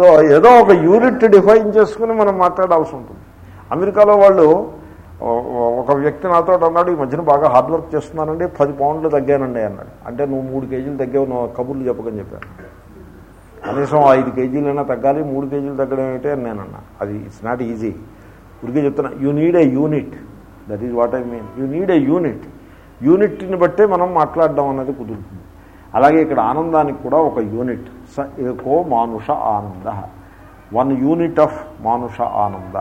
So ఏదో ఒక unit define చేసుకుని మనం మాట్లాడాల్సి ఉంటుంది. అమెరికాలో వాళ్ళు ఒక వ్యక్తి నాతో అన్నాడు ఈ మధ్యన బాగా హార్డ్ వర్క్ చేస్తున్నానండి పది పౌండ్లు తగ్గానండి అన్నాడు. అంటే నువ్వు మూడు కేజీలు తగ్గావు నువ్వు కబుర్లు చెప్పకని చెప్పాను. కనీసం ఐదు కేజీలైనా తగ్గాలి మూడు కేజీలు తగ్గడం ఏమిటి? అని నేను అన్నా. అది ఇట్స్ నాట్ ఈజీ ఉడికే చెప్తున్నా you need a unit that is what I mean you need a unit unit బట్టే మనం మాట్లాడడం అనేది కుదురుతుంది. అలాగే ఇక్కడ ఆనందానికి కూడా ఒక యూనిట్ ఏకో మానుష ఆనంద. వన్ యూనిట్ ఆఫ్ మానుష ఆనంద.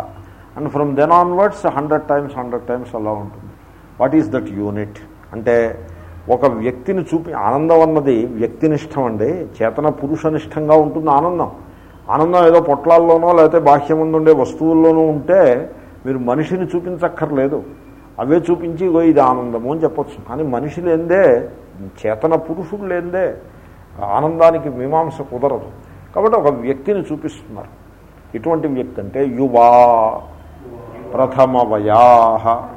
And from then onwards hundred times hundred times అలా ఉంటుంది. What is that unit? అంటే ఒక వ్యక్తిని చూపి ఆనందం అన్నది వ్యక్తినిష్టం అండి. చేతన పురుషనిష్టంగా ఉంటుంది ఆనందం. ఆనందం ఏదో పొట్లాల్లోనో లేకపోతే బాహ్యముందుండే వస్తువుల్లోనూ ఉంటే మీరు మనిషిని చూపించక్కర్లేదు. అవే చూపించి ఇది ఆనందము అని చెప్పచ్చు. కానీ మనిషి లేందే చేతన పురుషుడు లేందే ఆనందానికి మీమాంస కుదరదు. కాబట్టి ఒక వ్యక్తిని చూపిస్తున్నారు. ఇటువంటి వ్యక్తి అంటే యువా. ప్రథమ వయాహ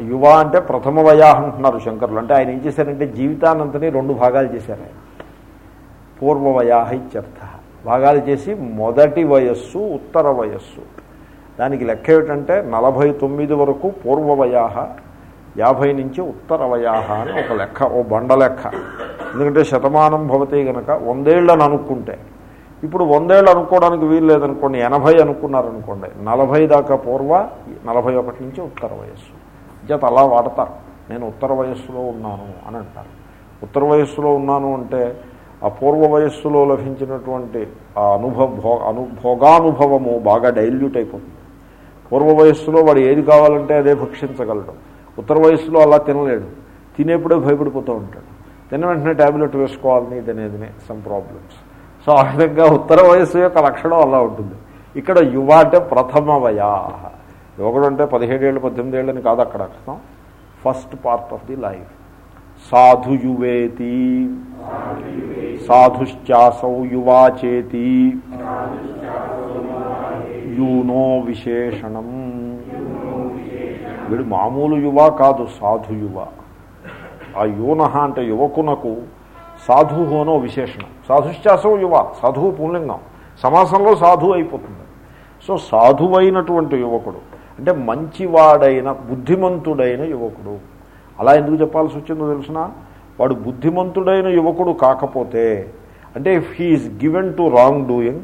యువ అంటే ప్రథమ వయా అంటున్నారు శంకరులు. అంటే ఆయన ఏం చేశారంటే జీవితానంతని రెండు భాగాలు చేశారు ఆయన. పూర్వవయా ఇత్యర్థ. భాగాలు చేసి మొదటి వయస్సు ఉత్తర వయస్సు. దానికి లెక్క ఏమిటంటే నలభై తొమ్మిది వరకు పూర్వవయాహ యాభై నుంచి ఉత్తర వయాహ అని ఒక లెక్క ఓ బండ లెక్క. ఎందుకంటే శతమానం భవతే గనక వందేళ్ళని అనుకుంటే. ఇప్పుడు వందేళ్ళు అనుకోవడానికి వీలు లేదనుకోండి ఎనభై అనుకున్నారనుకోండి నలభై దాకా పూర్వ నలభై ఒకటి నుంచి ఉత్తర వయస్సు. జత అలా వాడతారు. నేను ఉత్తర వయస్సులో ఉన్నాను అని అంటారు. ఉత్తర వయస్సులో ఉన్నాను అంటే ఆ పూర్వ వయస్సులో లభించినటువంటి ఆ అనుభవ భో అను బాగా డైల్యూట్ అయిపోతుంది. పూర్వ వయస్సులో వాడు ఏది కావాలంటే అదే భక్షించగలడు. ఉత్తర వయస్సులో అలా తినలేడు. తినేప్పుడే భయపడిపోతూ ఉంటాడు. తిన్న వెంటనే ట్యాబ్లెట్ వేసుకోవాలని తినేదినే సమ్ ప్రాబ్లమ్స్ సో ఆ విధంగా ఉత్తర వయస్సు యొక్క లక్షణం అలా ఉంటుంది. ఇక్కడ యువ అంటే ప్రథమ వయా. యువకుడు అంటే పదిహేడేళ్ళు పద్దెనిమిది ఏళ్ళని కాదు అక్కడ అర్థం. First part of the life సాధు యువేతి. సాధుశ్చాసౌ యువాచేతి. యూనో విశేషణం. వీడు మామూలు యువ కాదు సాధు యువ. ఆ యూన అంటే యువకునకు సాధు అనో విశేషణం. సాధుశ్చాసం యువ సాధువు పూర్ణింగం సమాసంలో సాధువు అయిపోతుంది. సో సాధువైనటువంటి యువకుడు అంటే మంచివాడైన బుద్ధిమంతుడైన యువకుడు. అలా ఎందుకు చెప్పాల్సి వచ్చిందో తెలిసిన? వాడు బుద్ధిమంతుడైన యువకుడు కాకపోతే అంటే if he is given to wrongdoing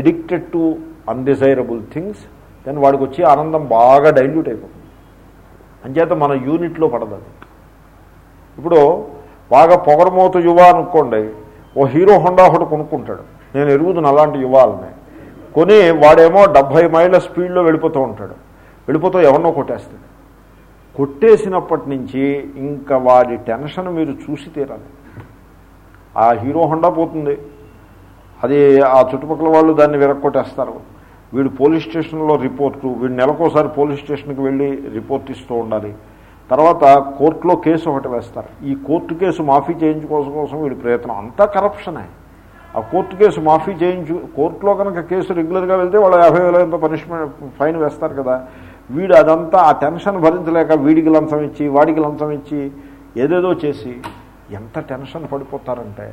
addicted to undesirable things then వాడికి వచ్చి ఆనందం బాగా డైల్యూట్ అయిపోతుంది. అంచేత మన యూనిట్లో పడదు ఇప్పుడు బాగా పొగరమోత యువ అనుకోండి ఓ హీరో హోండా ఒకటి కొనుక్కుంటాడు. నేను ఎరుగుదును అలాంటి యువాలని. కొని వాడేమో డెబ్భై మైళ్ళ స్పీడ్లో వెళ్ళిపోతూ ఉంటాడు. వెళ్ళిపోతూ ఎవరినో కొట్టేస్తాడు. కొట్టేసినప్పటి నుంచి ఇంకా వాడి టెన్షన్ మీరు చూసి తీరాలి. ఆ హీరో హోండా పోతుంది. అది ఆ చుట్టుపక్కల వాళ్ళు దాన్ని విరక్కొట్టేస్తారు. వీడు పోలీస్ స్టేషన్లో రిపోర్టు వీడు నెలకోసారి పోలీస్ స్టేషన్కి వెళ్ళి రిపోర్ట్ ఇస్తూ ఉండాలి. తర్వాత కోర్టులో కేసు ఒకటి వేస్తారు. ఈ కోర్టు కేసు మాఫీ చేయించుకోసం కోసం వీడి ప్రయత్నం. అంతా కరప్షనే ఆ కోర్టు కేసు మాఫీ చేయించు కోర్టులో కనుక కేసు రెగ్యులర్గా వెళ్తే వాళ్ళు యాభై వేల ఎంతో పనిష్మెంట్ ఫైన్ వేస్తారు కదా. వీడు అదంతా ఆ టెన్షన్ భరించలేక వీడికి లంచం ఇచ్చి వాడికి లంచం ఇచ్చి ఏదేదో చేసి ఎంత టెన్షన్ పడిపోతారంటే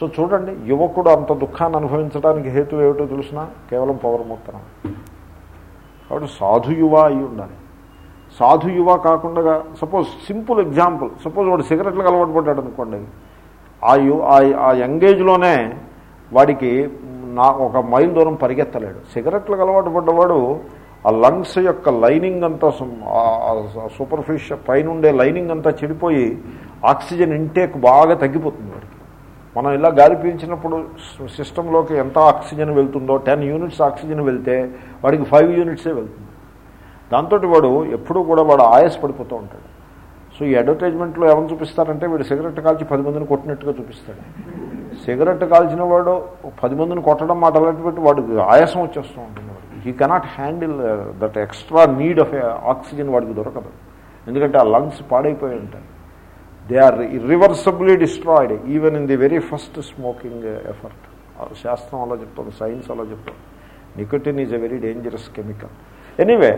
సో చూడండి యువకుడు అంత దుఃఖాన్ని అనుభవించడానికి హేతు ఏమిటో తెలిసిన? కేవలం పౌరముత్తరం కాబట్టి సాధు యువ అయి ఉండాలి. సాధు యువ కాకుండా సపోజ్ సింపుల్ ఎగ్జాంపుల్ సపోజ్ వాడు సిగరెట్లకు అలవాటు పడ్డాడు అనుకోండి. ఆ యు ఆ- యంగేజ్లోనే వాడికి నా ఒక మైల్ దూరం పరిగెత్తలేడు. సిగరెట్లకు అలవాటు పడ్డవాడు ఆ లంగ్స్ యొక్క లైనింగ్ అంతా సూపర్ఫిషియల్ పైన ఉండే లైనింగ్ అంతా చెడిపోయి ఆక్సిజన్ ఇంటేక్ బాగా తగ్గిపోతుంది మనం ఇలా గాలి పీల్చినప్పుడు సిస్టంలోకి ఎంత ఆక్సిజన్ వెళ్తుందో టెన్ యూనిట్స్ ఆక్సిజన్ వెళ్తే వాడికి ఫైవ్ యూనిట్సే వెళ్తుంది. దాంతో వాడు ఎప్పుడూ కూడా వాడు ఆయాస పడిపోతూ ఉంటాడు. సో ఈ అడ్వర్టైజ్మెంట్లో ఏమని చూపిస్తారంటే వీడు సిగరెట్ కాల్చి పది మందిని కొట్టినట్టుగా చూపిస్తాడు. సిగరెట్ కాల్చిన వాడు పది మందిని కొట్టడం మాట అలాంటి పెట్టి వాడికి ఆయాసం వచ్చేస్తూ ఉంటుంది వాడికి. He cannot handle that extra need of oxygen వాడికి దొరకదు. ఎందుకంటే ఆ లంగ్స్ పాడైపోయి ఉంటాయి. They are irreversibly destroyed even in the very first smoking effort శాస్త్రం అలా చెప్తుంది సైన్స్ అలా చెప్తుంది nicotine is a very dangerous chemical anyway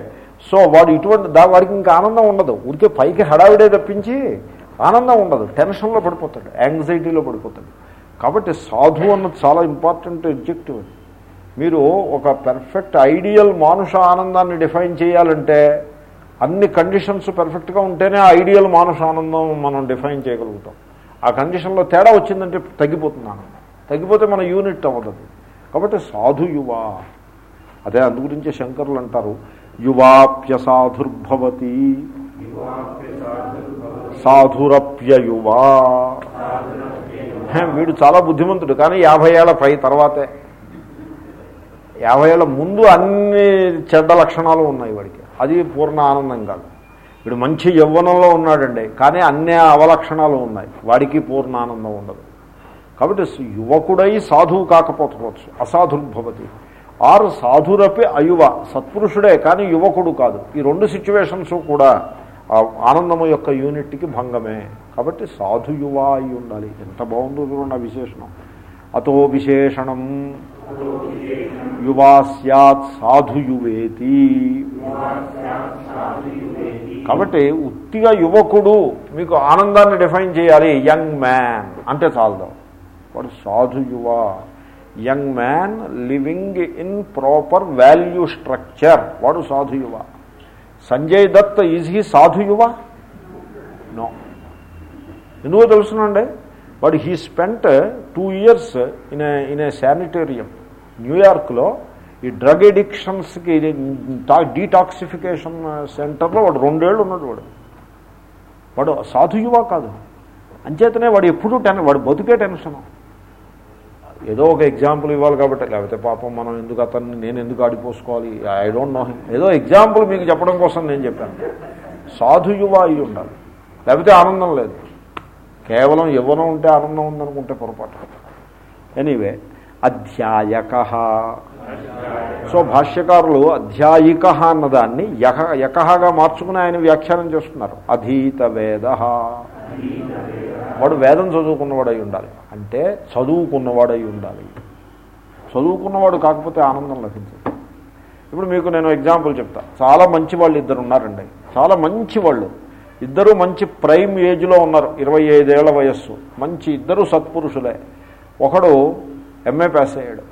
so వాడు ఇటువంటి దా వాడికి ఇంకా ఆనందం ఉండదు. ఉడికే పైకి హడావిడే తప్పించి ఆనందం ఉండదు. టెన్షన్లో పడిపోతాడు. యాంగ్జైటీలో పడిపోతాడు. కాబట్టి సాధు అన్నది చాలా ఇంపార్టెంట్ ఎగ్జెక్టివ్ మీరు ఒక పెర్ఫెక్ట్ ఐడియల్ మానుష ఆనందాన్ని డిఫైన్ చేయాలంటే అన్ని కండిషన్స్ పెర్ఫెక్ట్గా ఉంటేనే ఆ ఐడియల్ మానుష ఆనందం మనం డిఫైన్ చేయగలుగుతాం. ఆ కండిషన్లో తేడా వచ్చిందంటే తగ్గిపోతుంది ఆనందం. తగ్గిపోతే మన యూనిట్ అవ్వదు. కాబట్టి సాధు యువ. అదే అందు గురించి శంకరులు అంటారు యువాప్యసాధుర్భవతి సాధురప్యయువా హే, వీడు చాలా బుద్ధిమంతుడు కానీ యాభై ఏళ్ళ పై తర్వాతే. యాభై ఏళ్ళ ముందు అన్ని చెడ్డ లక్షణాలు ఉన్నాయి వాడికి. అది పూర్ణ ఆనందం కాదు. వీడు మంచి యవ్వనంలో ఉన్నాడండి. కానీ అన్ని అవలక్షణాలు ఉన్నాయి. వాడికి పూర్ణ ఆనందం ఉండదు. కాబట్టి యువకుడై సాధువు కాకపోవచ్చు అసాధుర్భవతి ఆరు సాధురపి అయువ. సత్పురుషుడే కానీ యువకుడు కాదు. ఈ రెండు సిచ్యువేషన్స్ కూడా ఆనందము యొక్క యూనిట్కి భంగమే. కాబట్టి సాధు యువ అయి ఉండాలి. ఎంత బాగుందో చూడండి విశేషణం. అతో విశేషణం. యువా సత్ సాధు యువేతి కాబట్టి ఉత్తిగా యువకుడు మీకు ఆనందాన్ని డిఫైన్ చేయాలి. యంగ్ మ్యాన్ అంటే చాలదు. వాడు సాధు యువ. Young man living in proper value structure. వాడు సాధు యువ. సంజయ్ దత్ ఈజ్ హీ సాధు యువ? నో. ఎందుకో తెలుసునండి? వాడు he spent two years in in a sanitarium. న్యూయార్క్లో ఈ డ్రగ్ ఎడిక్షన్స్కి డీటాక్సిఫికేషన్ సెంటర్లో వాడు రెండేళ్ళు ఉన్నాడు వాడు. వాడు సాధుయువ కాదు. అంచేతనే వాడు ఎప్పుడూ టెన్ వాడు బతుకే టెన్షన్. ఏదో ఒక ఎగ్జాంపుల్ ఇవ్వాలి కాబట్టి లేకపోతే పాపం మనం ఎందుకు అతన్ని నేను ఎందుకు ఆడిపోసుకోవాలి ఐ డోంట్ నో ఏదో ఎగ్జాంపుల్ మీకు చెప్పడం కోసం నేను చెప్పాను. సాధుయువ అయి ఉండాలి. లేకపోతే ఆనందం లేదు. కేవలం యవ్వనం ఉంటే ఆనందం ఉందనుకుంటే పొరపాటు. ఎనీవే అధ్యాయక. సో భాష్యకారులు అధ్యాయిక అన్నదాన్ని యహ యకహగా మార్చుకుని ఆయన వ్యాఖ్యానం చేస్తున్నారు. అధీత వేద. వాడు వేదం చదువుకున్నవాడై ఉండాలి. అంటే చదువుకున్నవాడై ఉండాలి. చదువుకున్నవాడు కాకపోతే ఆనందం లభించదు. ఇప్పుడు మీకు నేను ఎగ్జాంపుల్ చెప్తా. చాలా మంచి వాళ్ళు ఇద్దరు ఉన్నారండి. చాలా మంచి వాళ్ళు. ఇద్దరు మంచి ప్రైమ్ ఏజ్లో ఉన్నారు. ఇరవై ఐదేళ్ళ వయస్సు. మంచి ఇద్దరు సత్పురుషులే. ఒకడు ఎంఏ పాస్ అయ్యాడు.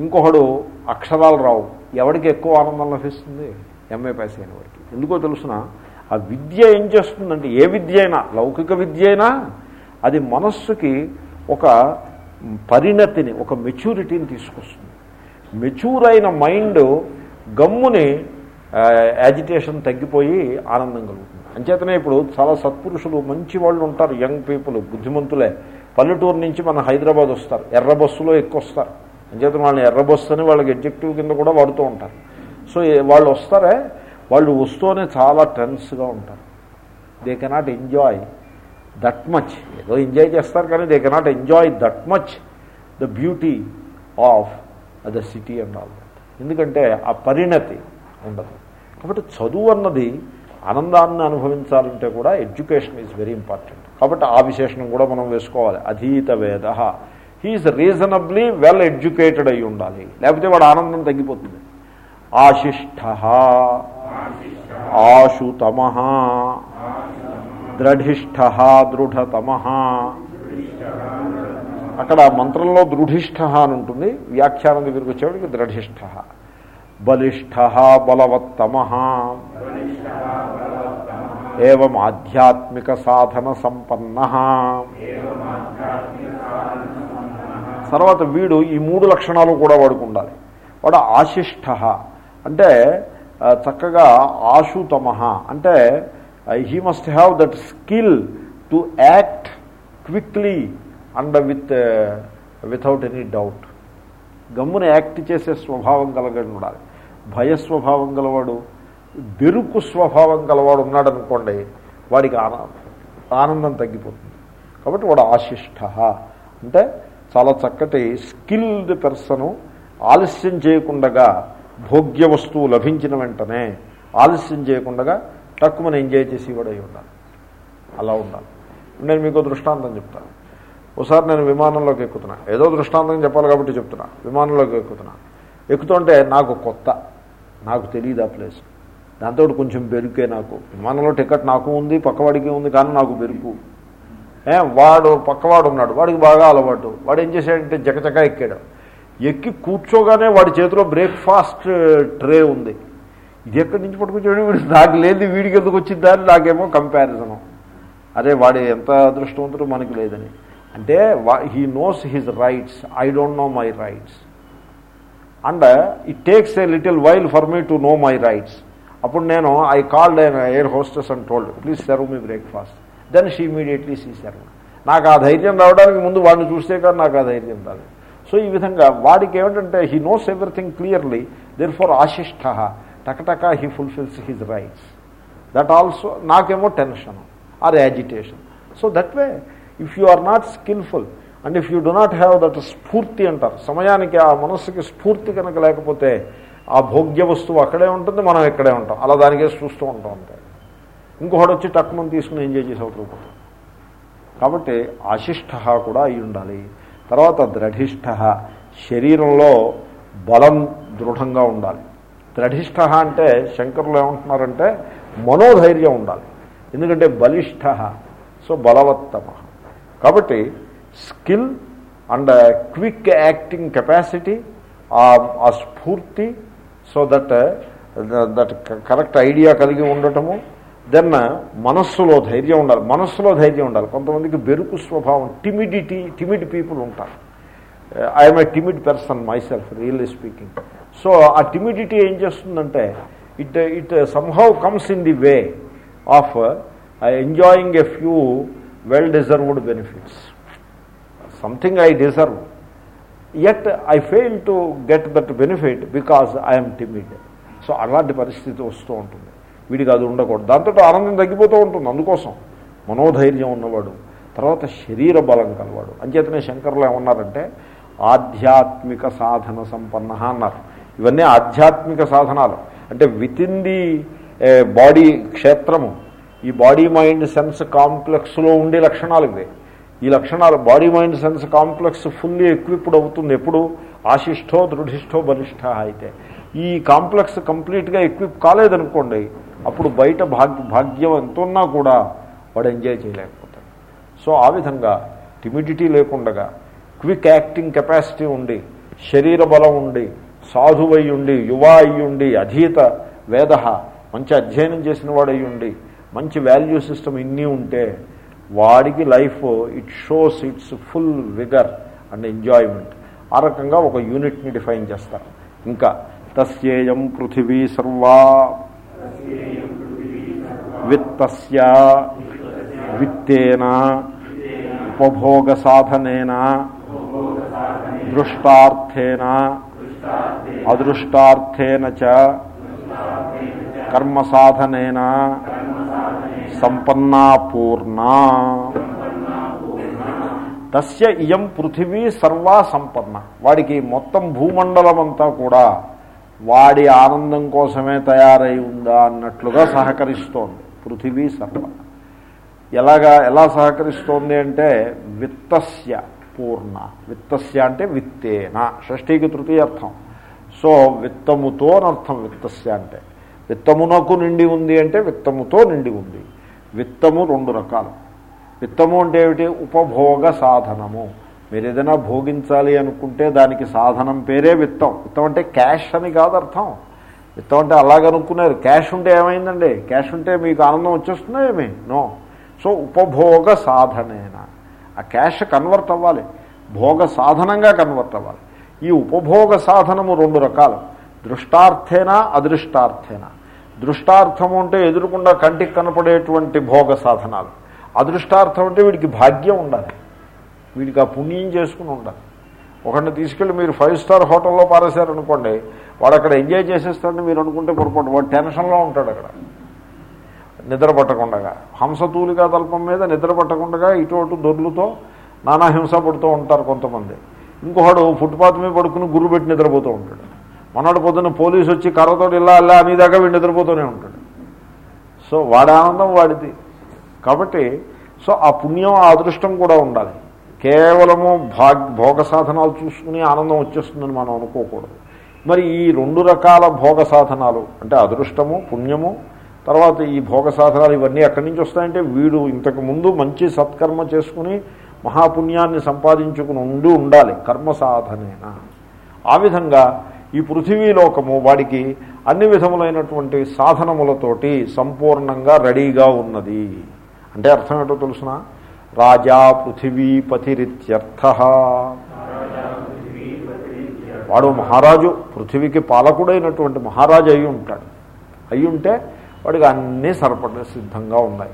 ఇంకొకడు అక్షరాలు రావు. ఎవరికి ఎక్కువ ఆనందం లభిస్తుంది? ఎంఏ పాస్ అయిన వాడికి. ఎందుకో తెలుసిన ఆ విద్య ఏం చేస్తుందంటే ఏ విద్య అయినా లౌకిక విద్య అయినా అది మనస్సుకి ఒక పరిణతిని ఒక మెచ్యూరిటీని తీసుకొస్తుంది. మెచ్యూర్ అయిన మైండ్ గమ్ముని యాజిటేషన్ తగ్గిపోయి ఆనందం కలుగుతుంది. అంచేతనే ఇప్పుడు చాలా సత్పురుషులు మంచి వాళ్ళు ఉంటారు యంగ్ పీపుల్ బుద్ధిమంతులే. పల్లెటూరు నుంచి మన హైదరాబాద్ వస్తారు. ఎర్ర బస్సులో ఎక్కువ వస్తారు అంచేత వాళ్ళని ఎర్ర బస్సు అని వాళ్ళకి ఎడ్జెక్టివ్ కింద కూడా వాడుతూ ఉంటారు. సో వాళ్ళు వస్తారే వాళ్ళు వస్తూనే చాలా టెన్స్గా ఉంటారు. They cannot enjoy that much ఏదో ఎంజాయ్ చేస్తారు కానీ they cannot enjoy that much the beauty of the city and all that ఎందుకంటే ఆ పరిణతి ఉండదు. కాబట్టి చదువు అన్నది ఆనందాన్ని అనుభవించాలంటే కూడా ఎడ్యుకేషన్ ఈజ్ వెరీ ఇంపార్టెంట్ కాబట్టి ఆ విశేషణం కూడా మనం వేసుకోవాలి. అధీత వేద. హీఈస్ రీజనబ్లీ వెల్ ఎడ్యుకేటెడ్ అయి ఉండాలి. లేకపోతే వాడు ఆనందం తగ్గిపోతుంది. ఆశిష్ట. ఆశుతమ. ద్రఢిష్ట దృఢతమ. అక్కడ మంత్రంలో దృఢిష్ట అని ఉంటుంది. వ్యాఖ్యానం దగ్గరికి వచ్చేవాడికి ద్రఢిష్ట బలిష్ట బలవత్తమ. ఏం ఆధ్యాత్మిక సాధన సంపన్న. తర్వాత వీడు ఈ మూడు లక్షణాలు కూడా వాడుకుండాలి. ఉండాలి వాడు ఆశిష్ట. అంటే చక్కగా ఆశుతమ. అంటే he must have that skill to act quickly and with without any doubt గమ్మున యాక్ట్ చేసే స్వభావం కలగడం ఉండాలి భయ స్వభావం గలవాడు బెరుకు స్వభావం గలవాడు ఉన్నాడు అనుకోండి వాడికి ఆనందం ఆనందం తగ్గిపోతుంది. కాబట్టి వాడు ఆశిష్ట. అంటే చాలా చక్కటి స్కిల్డ్ పర్సను ఆలస్యం చేయకుండగా భోగ్య వస్తువు లభించిన వెంటనే ఆలస్యం చేయకుండా తక్కువని ఎంజాయ్ చేసి వాడై ఉండాలి. అలా ఉండాలి. నేను మీకు దృష్టాంతం చెప్తాను ఒకసారి నేను విమానంలోకి ఎక్కుతున్నా. ఏదో దృష్టాంతం చెప్పాలి కాబట్టి చెప్తున్నా. విమానంలోకి ఎక్కుతున్నా. ఎక్కుతుంటే నాకు కొత్త. నాకు తెలియదు ఆ ప్లేస్. దాంతో కొంచెం బెరుకే నాకు. విమానంలో టికెట్ నాకు ఉంది పక్కవాడికి ఉంది కానీ నాకు బెరుకు ఏ, వాడు పక్కవాడు ఉన్నాడు వాడికి బాగా అలవాటు. వాడు ఏం చేశాడంటే జకజక ఎక్కాడు. ఎక్కి కూర్చోగానే వాడి చేతిలో బ్రేక్ఫాస్ట్ ట్రే ఉంది. ఇది ఎక్కడి నుంచి పట్టుకొచ్చాడు? వీడు నాకు లేదు వీడికి ఎందుకు వచ్చిందా అని నాకేమో కంపారిజను అరే వాడు ఎంత అదృష్టవంతుడు మనకి లేదని. అంటే he knows his rights I don't know my rights and it takes a little while for me to know my rights అప్పుడు నేను I called air hostess and told please serve me breakfast then she immediately see serve నాకు ఆ ధైర్యం రావడానికి ముందు వాడిని చూస్తే కానీ నాకు ఆ ధైర్యం రాలేదు. సో ఈ విధంగా వాడికి ఏమిటంటే he knows everything clearly therefore ఆశిష్ట టకటక he fulfils his rights that also నాకేమో tension or agitation so that way if you are not skilful and if you do not have that స్ఫూర్తి అంటారు సమయానికి ఆ మనస్సుకి స్ఫూర్తి కనుక లేకపోతే ఆ భోగ్య వస్తువు అక్కడే ఉంటుంది మనం ఇక్కడే ఉంటాం. అలా దానికే చూస్తూ ఉంటాం అంతే. ఇంకొకటి వచ్చి టక్కుమని తీసుకుని ఎంజాయ్ చేసి అవుతూ కాబట్టి ఆశిష్ట కూడా అయి ఉండాలి. తర్వాత ద్రఢిష్ట. శరీరంలో బలం దృఢంగా ఉండాలి. ద్రఢిష్ట అంటే శంకరులు ఏమంటున్నారంటే మనోధైర్యం ఉండాలి. ఎందుకంటే బలిష్ట. సో బలవత్తమ. కాబట్టి skill and quick acting capacity ఆ స్ఫూర్తి so that that correct idea కలిగి ఉండటము దెన్ uh, మనస్సులో ధైర్యం ఉండాలి. మనస్సులో ధైర్యం ఉండాలి. కొంతమందికి బెరుకు స్వభావం టిమిడిటీ టిమిడ్ పీపుల్ ఉంటారు. I'm a timid person myself really speaking so ఆ టిమిడిటీ ఏం చేస్తుందంటే it it somehow comes in the way of enjoying a few well deserved benefits something I deserve yet I fail to get that benefit because I'm timid so అలాంటి పరిస్థితి వస్తూ ఉంటుంది. వీడికి అది ఉండకూడదు. దాంతో ఆనందం తగ్గిపోతూ ఉంటుంది. అందుకోసం మనోధైర్యం ఉన్నవాడు తర్వాత శరీర బలం కలవాడు. అంచేతనే శంకర్లు ఏమన్నారంటే ఆధ్యాత్మిక సాధన సంపన్న అన్నారు. ఇవన్నీ ఆధ్యాత్మిక సాధనాలు. అంటే విత్ ఇన్ ది బాడీ క్షేత్రము ఈ బాడీ మైండ్ సెన్స్ కాంప్లెక్స్లో ఉండే లక్షణాలు ఇవే. ఈ లక్షణాలు body mind sense complex fully equipped అవుతుంది. ఎప్పుడు? ఆశిష్టో దృఢిష్టో బలిష్ట అయితే. ఈ కాంప్లెక్స్ కంప్లీట్గా ఎక్విప్ కాలేదనుకోండి అప్పుడు బయట భాగ్య భాగ్యం ఎంత ఉన్నా కూడా వాడు ఎంజాయ్ చేయలేకపోతాడు. సో ఆ విధంగా టిమిడిటీ లేకుండగా క్విక్ యాక్టింగ్ కెపాసిటీ ఉండి శరీర బలం ఉండి సాధువై ఉండి యువ అయ్యుండి అధీత వేద మంచి అధ్యయనం చేసిన వాడు అయ్యుండి మంచి వాల్యూ సిస్టమ్ ఇన్ని ఉంటే వాడికి life it shows it's full vigour and enjoyment ఆ రకంగా ఒక యూనిట్ని డిఫైన్ చేస్తారు. ఇంకా తస్యేయం పృథివీ సర్వా విత్తస్య విత్తేన ఉపభోగ సాధనేన దృష్టార్థేన అదృష్టార్థేన చ కర్మ సాధనేన సంపన్నా పూర్ణా తస్య ఇయం పృథివీ సర్వా సంపన్న. వాడికి మొత్తం భూమండలం అంతా కూడా వాడి ఆనందం కోసమే తయారై ఉందా అన్నట్లుగా సహకరిస్తోంది. పృథివీ సర్వ. ఎలాగా ఎలా సహకరిస్తోంది అంటే విత్తస్య పూర్ణ. విత్తస్య అంటే విత్తేన. షష్ఠీకి తృతీయ అర్థం. సో విత్తముతో అర్థం విత్తస్య అంటే. విత్తమునకు నిండి ఉంది అంటే విత్తముతో నిండి ఉంది. విత్తము రెండు రకాలు. విత్తము అంటే ఏమిటి? ఉపభోగ సాధనము. మీరు ఏదైనా భోగించాలి అనుకుంటే దానికి సాధనం పేరే విత్తం. విత్తం అంటే క్యాష్ అని కాదు అర్థం. విత్తం అంటే అలాగనుకున్నారు. క్యాష్ ఉంటే ఏమైందండి? క్యాష్ ఉంటే మీకు ఆనందం వచ్చేస్తుందా ఏమి? నో. సో ఉపభోగ సాధనేనా. ఆ క్యాష్ కన్వర్ట్ అవ్వాలి. భోగ సాధనంగా కన్వర్ట్ అవ్వాలి. ఈ ఉపభోగ సాధనము రెండు రకాలు. దృష్టార్థేనా అదృష్టార్థేనా? దృష్టార్థము అంటే ఎదురుకుండా కంటికి కనపడేటువంటి భోగ సాధనాలు. అదృష్టార్థం అంటే వీడికి భాగ్యం ఉండాలి. వీడికి ఆ పుణ్యం చేసుకుని ఉండాలి. ఒకరిని తీసుకెళ్ళి మీరు ఫైవ్ స్టార్ హోటల్లో పారేశారనుకోండి వాడు అక్కడ ఎంజాయ్ చేసేస్తాడని మీరు అనుకుంటే పొరపాటు వాడు టెన్షన్లో ఉంటాడు అక్కడ. నిద్ర పట్టకుండా హంసతూలిగా తల్పం మీద నిద్ర పట్టకుండా ఇటు అటు దొర్లుతో నానా హింస పడుతూ ఉంటారు కొంతమంది. ఇంకొకడు ఫుట్పాత్ మీద పడుకుని గుర్రు పెట్టి నిద్రపోతూ ఉంటాడు. మొన్నటి పొద్దున్న పోలీసు వచ్చి కర్రతో ఇలా అలా దాకా వీడు నిద్రపోతూనే ఉంటాడు. సో వాడి ఆనందం వాడిది. కాబట్టి సో ఆ పుణ్యం ఆ అదృష్టం కూడా ఉండాలి. కేవలము భాగ్ భోగ సాధనాలు చూసుకుని ఆనందం వచ్చేస్తుందని మనం అనుకోకూడదు. మరి ఈ రెండు రకాల భోగ సాధనాలు అంటే అదృష్టము పుణ్యము తర్వాత ఈ భోగ సాధనాలు ఇవన్నీ ఎక్కడి నుంచి వస్తాయంటే వీడు ఇంతకు ముందు మంచి సత్కర్మ చేసుకుని మహాపుణ్యాన్ని సంపాదించుకుని ఉండి ఉండాలి కర్మ సాధనేనా? ఆ విధంగా ఈ పృథివీలోకము వాడికి అన్ని విధములైనటువంటి సాధనములతోటి సంపూర్ణంగా రెడీగా ఉన్నది. అంటే అర్థం ఏంటో తెలుసిన? రాజా పృథివీపతిరిత్యర్థ. వాడు మహారాజు పృథివీకి పాలకుడైనటువంటి మహారాజు అయి ఉంటాడు. అయి ఉంటే వాడికి అన్నీ సరిపడ సిద్ధంగా ఉన్నాయి.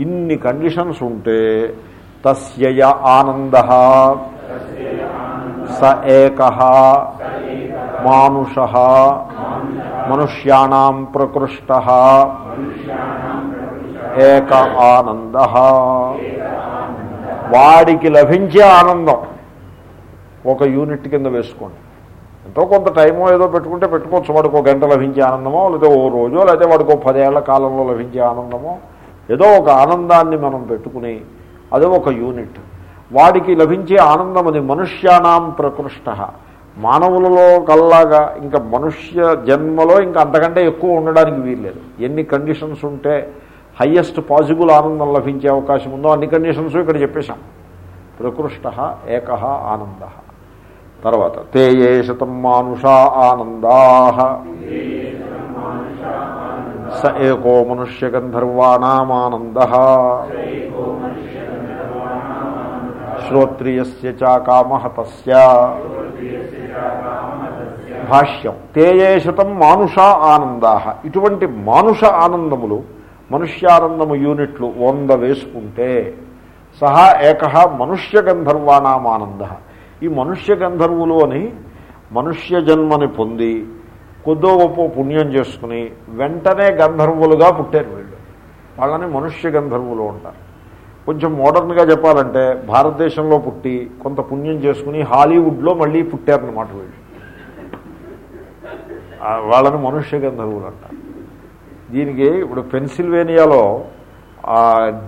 ఇన్ని కండిషన్స్ ఉంటే తస్య ఆనంద. స ఏక మానుష మనుష్యాణం ప్రకృష్ట ఏక ఆనంద వాడికి లభించే ఆనందం. ఒక యూనిట్ కింద వేసుకోండి. ఎంతో కొంత టైమో ఏదో పెట్టుకుంటే పెట్టుకోవచ్చు. వాడికి ఒక గంట లభించే ఆనందమో లేదా ఓ రోజో లేదా వాడికి ఒక పదేళ్ళ కాలంలో లభించే ఆనందమో ఏదో ఒక ఆనందాన్ని మనం పెట్టుకుని అదే ఒక యూనిట్. వాడికి లభించే ఆనందం అది మనుష్యానాం ప్రకృష్ట. మానవులలో కల్లాగా ఇంకా మనుష్య జన్మలో ఇంకా అంతకంటే ఎక్కువ ఉండడానికి వీల్లేదు. ఎన్ని కండిషన్స్ ఉంటే హయ్యెస్ట్ పాసిబుల్ ఆనందం లభించే అవకాశం ఉందో అన్ని కండిషన్స్ ఇక్కడ చెప్పేశాం. ప్రకృష్ట ఏక ఆనంద. తర్వాత తే ఏ శతం మానుషా ఆనందా. స ఏకో మనుష్య గంధర్వాణమానంద. శ్రోత్రియస్య చ కామః తస్య భాష్యం. తేయే శతం మానుష ఆనందా. ఇటువంటి మానుష ఆనందములు మనుష్యానందము యూనిట్లు వంద వేసుకుంటే సహా ఏక మనుష్య గంధర్వాణామానంద ఈ మనుష్య గంధర్వులు అని మనుష్య జన్మని పొంది కొద్దో గొప్ప పుణ్యం చేసుకుని వెంటనే గంధర్వులుగా పుట్టారు వీళ్ళు. వాళ్ళని మనుష్య గంధర్వులు ఉంటారు. కొంచెం మోడర్న్గా చెప్పాలంటే భారతదేశంలో పుట్టి కొంత పుణ్యం చేసుకుని హాలీవుడ్లో మళ్ళీ పుట్టారనమాట వీళ్ళు. వాళ్ళని మనుష్య గంధర్వులు అంటారు. దీనికి ఇప్పుడు పెన్సిల్వేనియాలో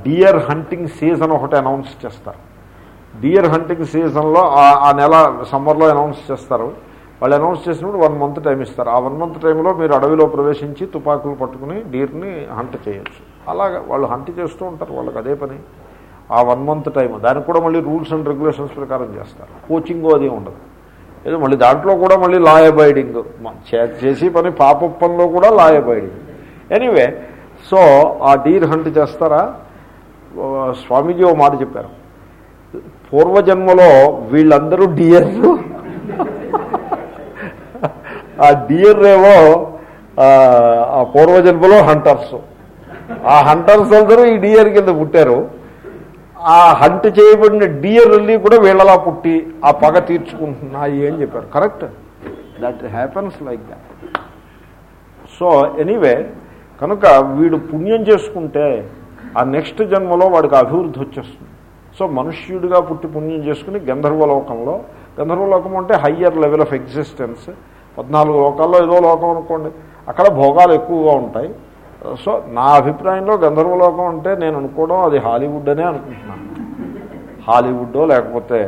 డియర్ హంటింగ్ సీజన్ ఒకటి అనౌన్స్ చేస్తారు. డియర్ హంటింగ్ సీజన్లో ఆ నెల సమ్మర్లో అనౌన్స్ చేస్తారు. వాళ్ళు అనౌన్స్ చేసినప్పుడు వన్ మంత్ టైం ఇస్తారు. ఆ వన్ మంత్ టైంలో మీరు అడవిలో ప్రవేశించి తుపాకులు పట్టుకుని డీర్ని హంట్ చేయొచ్చు. అలాగా వాళ్ళు హంట్ చేస్తూ ఉంటారు వాళ్ళకి అదే పని. ఆ వన్ మంత్ టైం దానికి కూడా మళ్ళీ రూల్స్ అండ్ రెగ్యులేషన్స్ ప్రకారం చేస్తారు. కోచింగ్ అది ఉండదు. ఏదో మళ్ళీ దాంట్లో కూడా మళ్ళీ లా అబైడింగ్. చేసి పని పాపప్పంలో కూడా లా అబైడింగ్. ఎనీవే సో ఆ డీర్ హంట్ చేస్తారా? స్వామీజీ ఓ మాట చెప్పారు. పూర్వజన్మలో వీళ్ళందరూ డియర్లు ఆ డియర్ ఏమో ఆ పూర్వజన్మలో హంటర్స్. ఆ హంటర్స్ అందరూ ఈ డియర్ కింద పుట్టారు. ఆ హంట్ చేయబడిన డియర్లీ కూడా వీళ్ళలా పుట్టి ఆ పగ తీర్చుకుంటున్నాయి అని చెప్పారు. Correct that happens like that so anyway కనుక వీడు పుణ్యం చేసుకుంటే ఆ నెక్స్ట్ జన్మలో వాడికి అభివృద్ధి వచ్చేస్తుంది. సో మనుష్యుడిగా పుట్టి పుణ్యం చేసుకుని గంధర్వలోకంలో గంధర్వలోకం అంటే హయ్యర్ లెవెల్ ఆఫ్ ఎగ్జిస్టెన్స్ పద్నాలుగు లోకాల్లో ఏదో లోకం అనుకోండి. అక్కడ భోగాలు ఎక్కువగా ఉంటాయి. సో నా అభిప్రాయంలో గంధర్వలోకం అంటే నేను అనుకోవడం అది హాలీవుడ్ అనే అనుకుంటున్నాను. హాలీవుడ్ లేకపోతే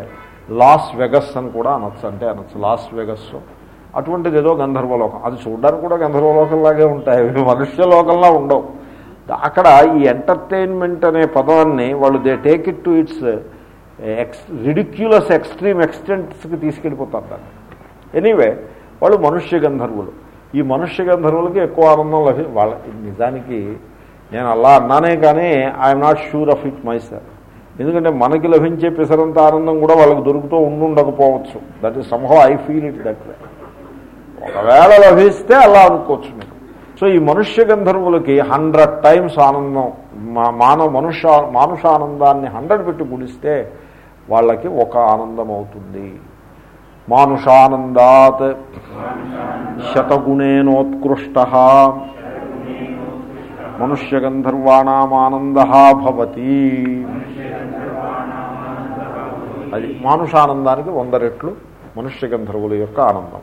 లాస్ వెగస్ అని కూడా అనొచ్చు అంటే అనొచ్చు లాస్ వెగస్. అటువంటిది ఏదో గంధర్వలోకం. అది చూడడానికి కూడా గంధర్వలోకంలాగే ఉంటాయి అవి మనుష్య లోకంలా ఉండవు. అక్కడ ఈ ఎంటర్టైన్మెంట్ అనే పదాన్ని వాళ్ళు they take it to its ex ridiculous extreme ఎక్స్టెంట్స్కి తీసుకెళ్ళిపోతారు దాన్ని. ఎనీవే వాళ్ళు మనుష్య గంధర్వులు. ఈ మనుష్య గంధర్వులకి ఎక్కువ ఆనందం లభి వాళ్ళ నిజానికి నేను అలా అన్నానే కానీ I'm not sure of it my sir ఎందుకంటే మనకి లభించే పిసరంత ఆనందం కూడా వాళ్ళకి దొరుకుతూ ఉండుండకపోవచ్చు. That is somehow I feel it that ఒకవేళ లభిస్తే అలా అనుకోవచ్చు మీరు సో ఈ మనుష్య గంధర్వులకి హండ్రెడ్ టైమ్స్ ఆనందం మానవ మనుష్య మానుషానందాన్ని హండ్రెడ్ పెట్టి గుడిస్తే వాళ్ళకి ఒక ఆనందం అవుతుంది. మానుషానందాత్ శతగుణేనోత్కృష్ట మనుష్యగంధర్వాణమానంద భవతి అది మానుషానందానికి వంద రెట్లు మనుష్య గంధర్వుల యొక్క ఆనందం.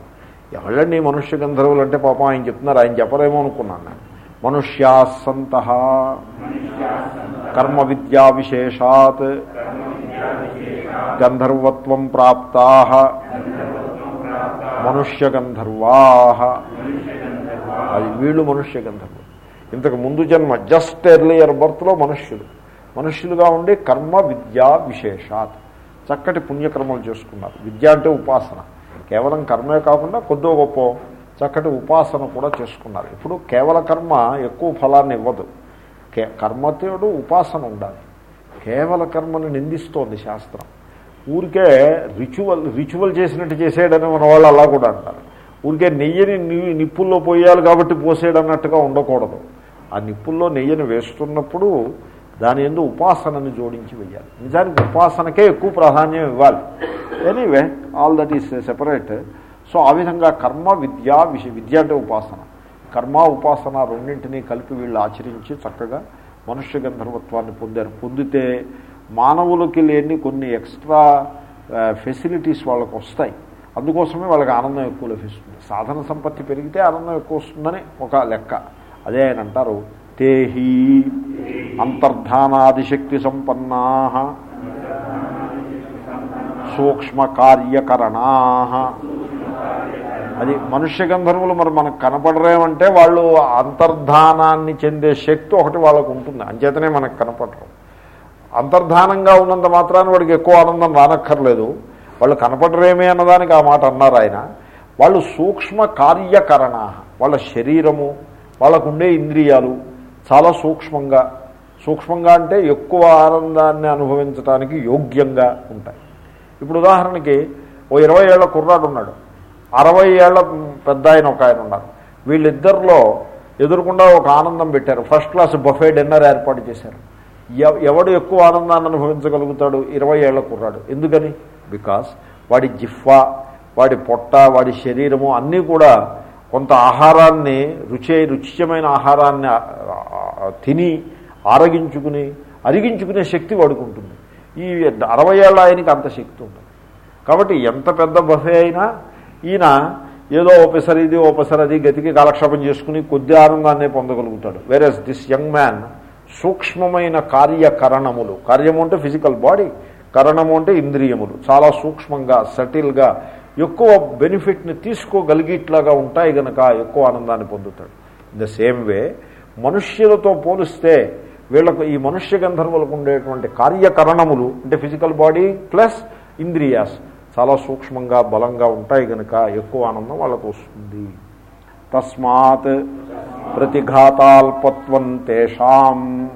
ఎవళ్ళండి మనుష్య గంధర్వులు అంటే పాపం ఆయన చెప్తున్నారు ఆయన చెప్పరేమో అనుకున్నాను నేను. మనుష్యాసంత కర్మ విద్యా విశేషాత్ గంధర్వత్వం ప్రాప్తా. మనుష్యగంధర్వా. అది వీళ్ళు మనుష్య గంధర్వులు ఇంతకు ముందు జన్మ జస్ట్ ఎర్లియర్ బర్త్లో మనుష్యులు. మనుష్యులుగా ఉండి కర్మ విద్యా విశేషాత్. చక్కటి పుణ్యకర్మలు చేసుకున్నారు. విద్య అంటే ఉపాసన. కేవలం కర్మే కాకుండా కొద్దో గొప్ప చక్కటి ఉపాసన కూడా చేసుకున్నారు. ఇప్పుడు కేవల కర్మ ఎక్కువ ఫలాన్ని ఇవ్వదు. కే కర్మతోడు ఉపాసన ఉండాలి. కేవల కర్మను నిందిస్తోంది శాస్త్రం. ఊరికే రిచువల్ రిచువల్ చేసినట్టు చేసేయడని మన వాళ్ళు అలా కూడా అంటారు. ఊరికే నెయ్యిని నిప్పుల్లో పోయాలి కాబట్టి పోసేయడన్నట్టుగా ఉండకూడదు. ఆ నిప్పుల్లో నెయ్యిని వేస్తున్నప్పుడు దాని ఎందు ఉపాసనను జోడించి వేయాలి నిజానికి ఉపాసనకే ఎక్కువ ప్రాధాన్యం ఇవ్వాలి. Anyway all that is separate so ఆ విధంగా కర్మ విద్య విష విద్య అంటే ఉపాసన. కర్మ ఉపాసన రెండింటినీ కలిపి వీళ్ళు ఆచరించి చక్కగా మనుష్య గంధర్వత్వాన్ని పొందారు. పొందితే మానవులకి లేని కొన్ని ఎక్స్ట్రా ఫెసిలిటీస్ వాళ్ళకు వస్తాయి. అందుకోసమే వాళ్ళకి ఆనందం ఎక్కువ లభిస్తుంది. సాధన సంపత్తి పెరిగితే ఆనందం ఎక్కువ వస్తుందని ఒక లెక్క. అదే ఆయన అంటారు తేహి అంతర్ధానాదిశక్తి సంపన్నా సూక్ష్మ కార్యకరణా అది మనుష్య గంధర్వులు మరి మనకు కనపడరేమంటే వాళ్ళు అంతర్ధానాన్ని చెందే శక్తి ఒకటి వాళ్ళకు ఉంటుంది. అంచేతనే మనకు కనపడరు. అంతర్ధానంగా ఉన్నంత మాత్రాన్ని వాడికి ఎక్కువ ఆనందం రానక్కర్లేదు. వాళ్ళు కనపడరేమే అన్నదానికి ఆ మాట అన్నారు ఆయన. వాళ్ళు సూక్ష్మ కార్యకరణ వాళ్ళ శరీరము వాళ్ళకుండే ఇంద్రియాలు చాలా సూక్ష్మంగా. సూక్ష్మంగా అంటే ఎక్కువ ఆనందాన్ని అనుభవించడానికి యోగ్యంగా ఉంటాయి. ఇప్పుడు ఉదాహరణకి ఓ ఇరవై ఏళ్ళ కుర్రాడు ఉన్నాడు. అరవై ఏళ్ళ పెద్ద ఆయన ఒక ఆయన ఉన్నారు. వీళ్ళిద్దరిలో ఎదురుకుండా ఒక ఆనందం పెట్టారు. ఫస్ట్ క్లాస్ బఫే డిన్నర్ ఏర్పాటు చేశారు. ఎవడు ఎక్కువ ఆనందాన్ని అనుభవించగలుగుతాడు? ఇరవై ఏళ్ళ కుర్రాడు. ఎందుకని? బికాస్ వాడి జిఫ్వా వాడి పొట్ట వాడి శరీరము అన్నీ కూడా కొంత ఆహారాన్ని రుచి రుచికమైన ఆహారాన్ని తిని ఆరగించుకుని అరిగించుకునే శక్తి వాడుకుంటుంది ఈ అరవై ఏళ్ళ ఆయనకి అంత శక్తి ఉంటుంది. కాబట్టి ఎంత పెద్ద బఫే అయినా ఈయన ఏదో ఓపెసర్ ఇది ఓపెసర్ అది గతికి కాలక్షేపం చేసుకుని కొద్ది ఆనందాన్ని పొందగలుగుతాడు. వేరేస్ దిస్ యంగ్ మ్యాన్ సూక్ష్మమైన కార్యకరణములు. కార్యము అంటే ఫిజికల్ బాడీ కరణము అంటే ఇంద్రియములు. చాలా సూక్ష్మంగా సటిల్గా ఎక్కువ బెనిఫిట్ని తీసుకోగలిగిట్లాగా ఉంటాయి గనక ఎక్కువ ఆనందాన్ని పొందుతాడు. ఇన్ ద సేమ్ వే మనుష్యులతో పోలిస్తే వీళ్ళకు ఈ మనుష్య గంధర్వులకు ఉండేటువంటి కార్యకరణములు అంటే ఫిజికల్ బాడీ ప్లస్ ఇంద్రియాస్ చాలా సూక్ష్మంగా బలంగా ఉంటాయి కనుక ఎక్కువ ఆనందం వాళ్ళకు వస్తుంది. తస్మాత్ ప్రతిఘాతాల్పత్వం తేషాం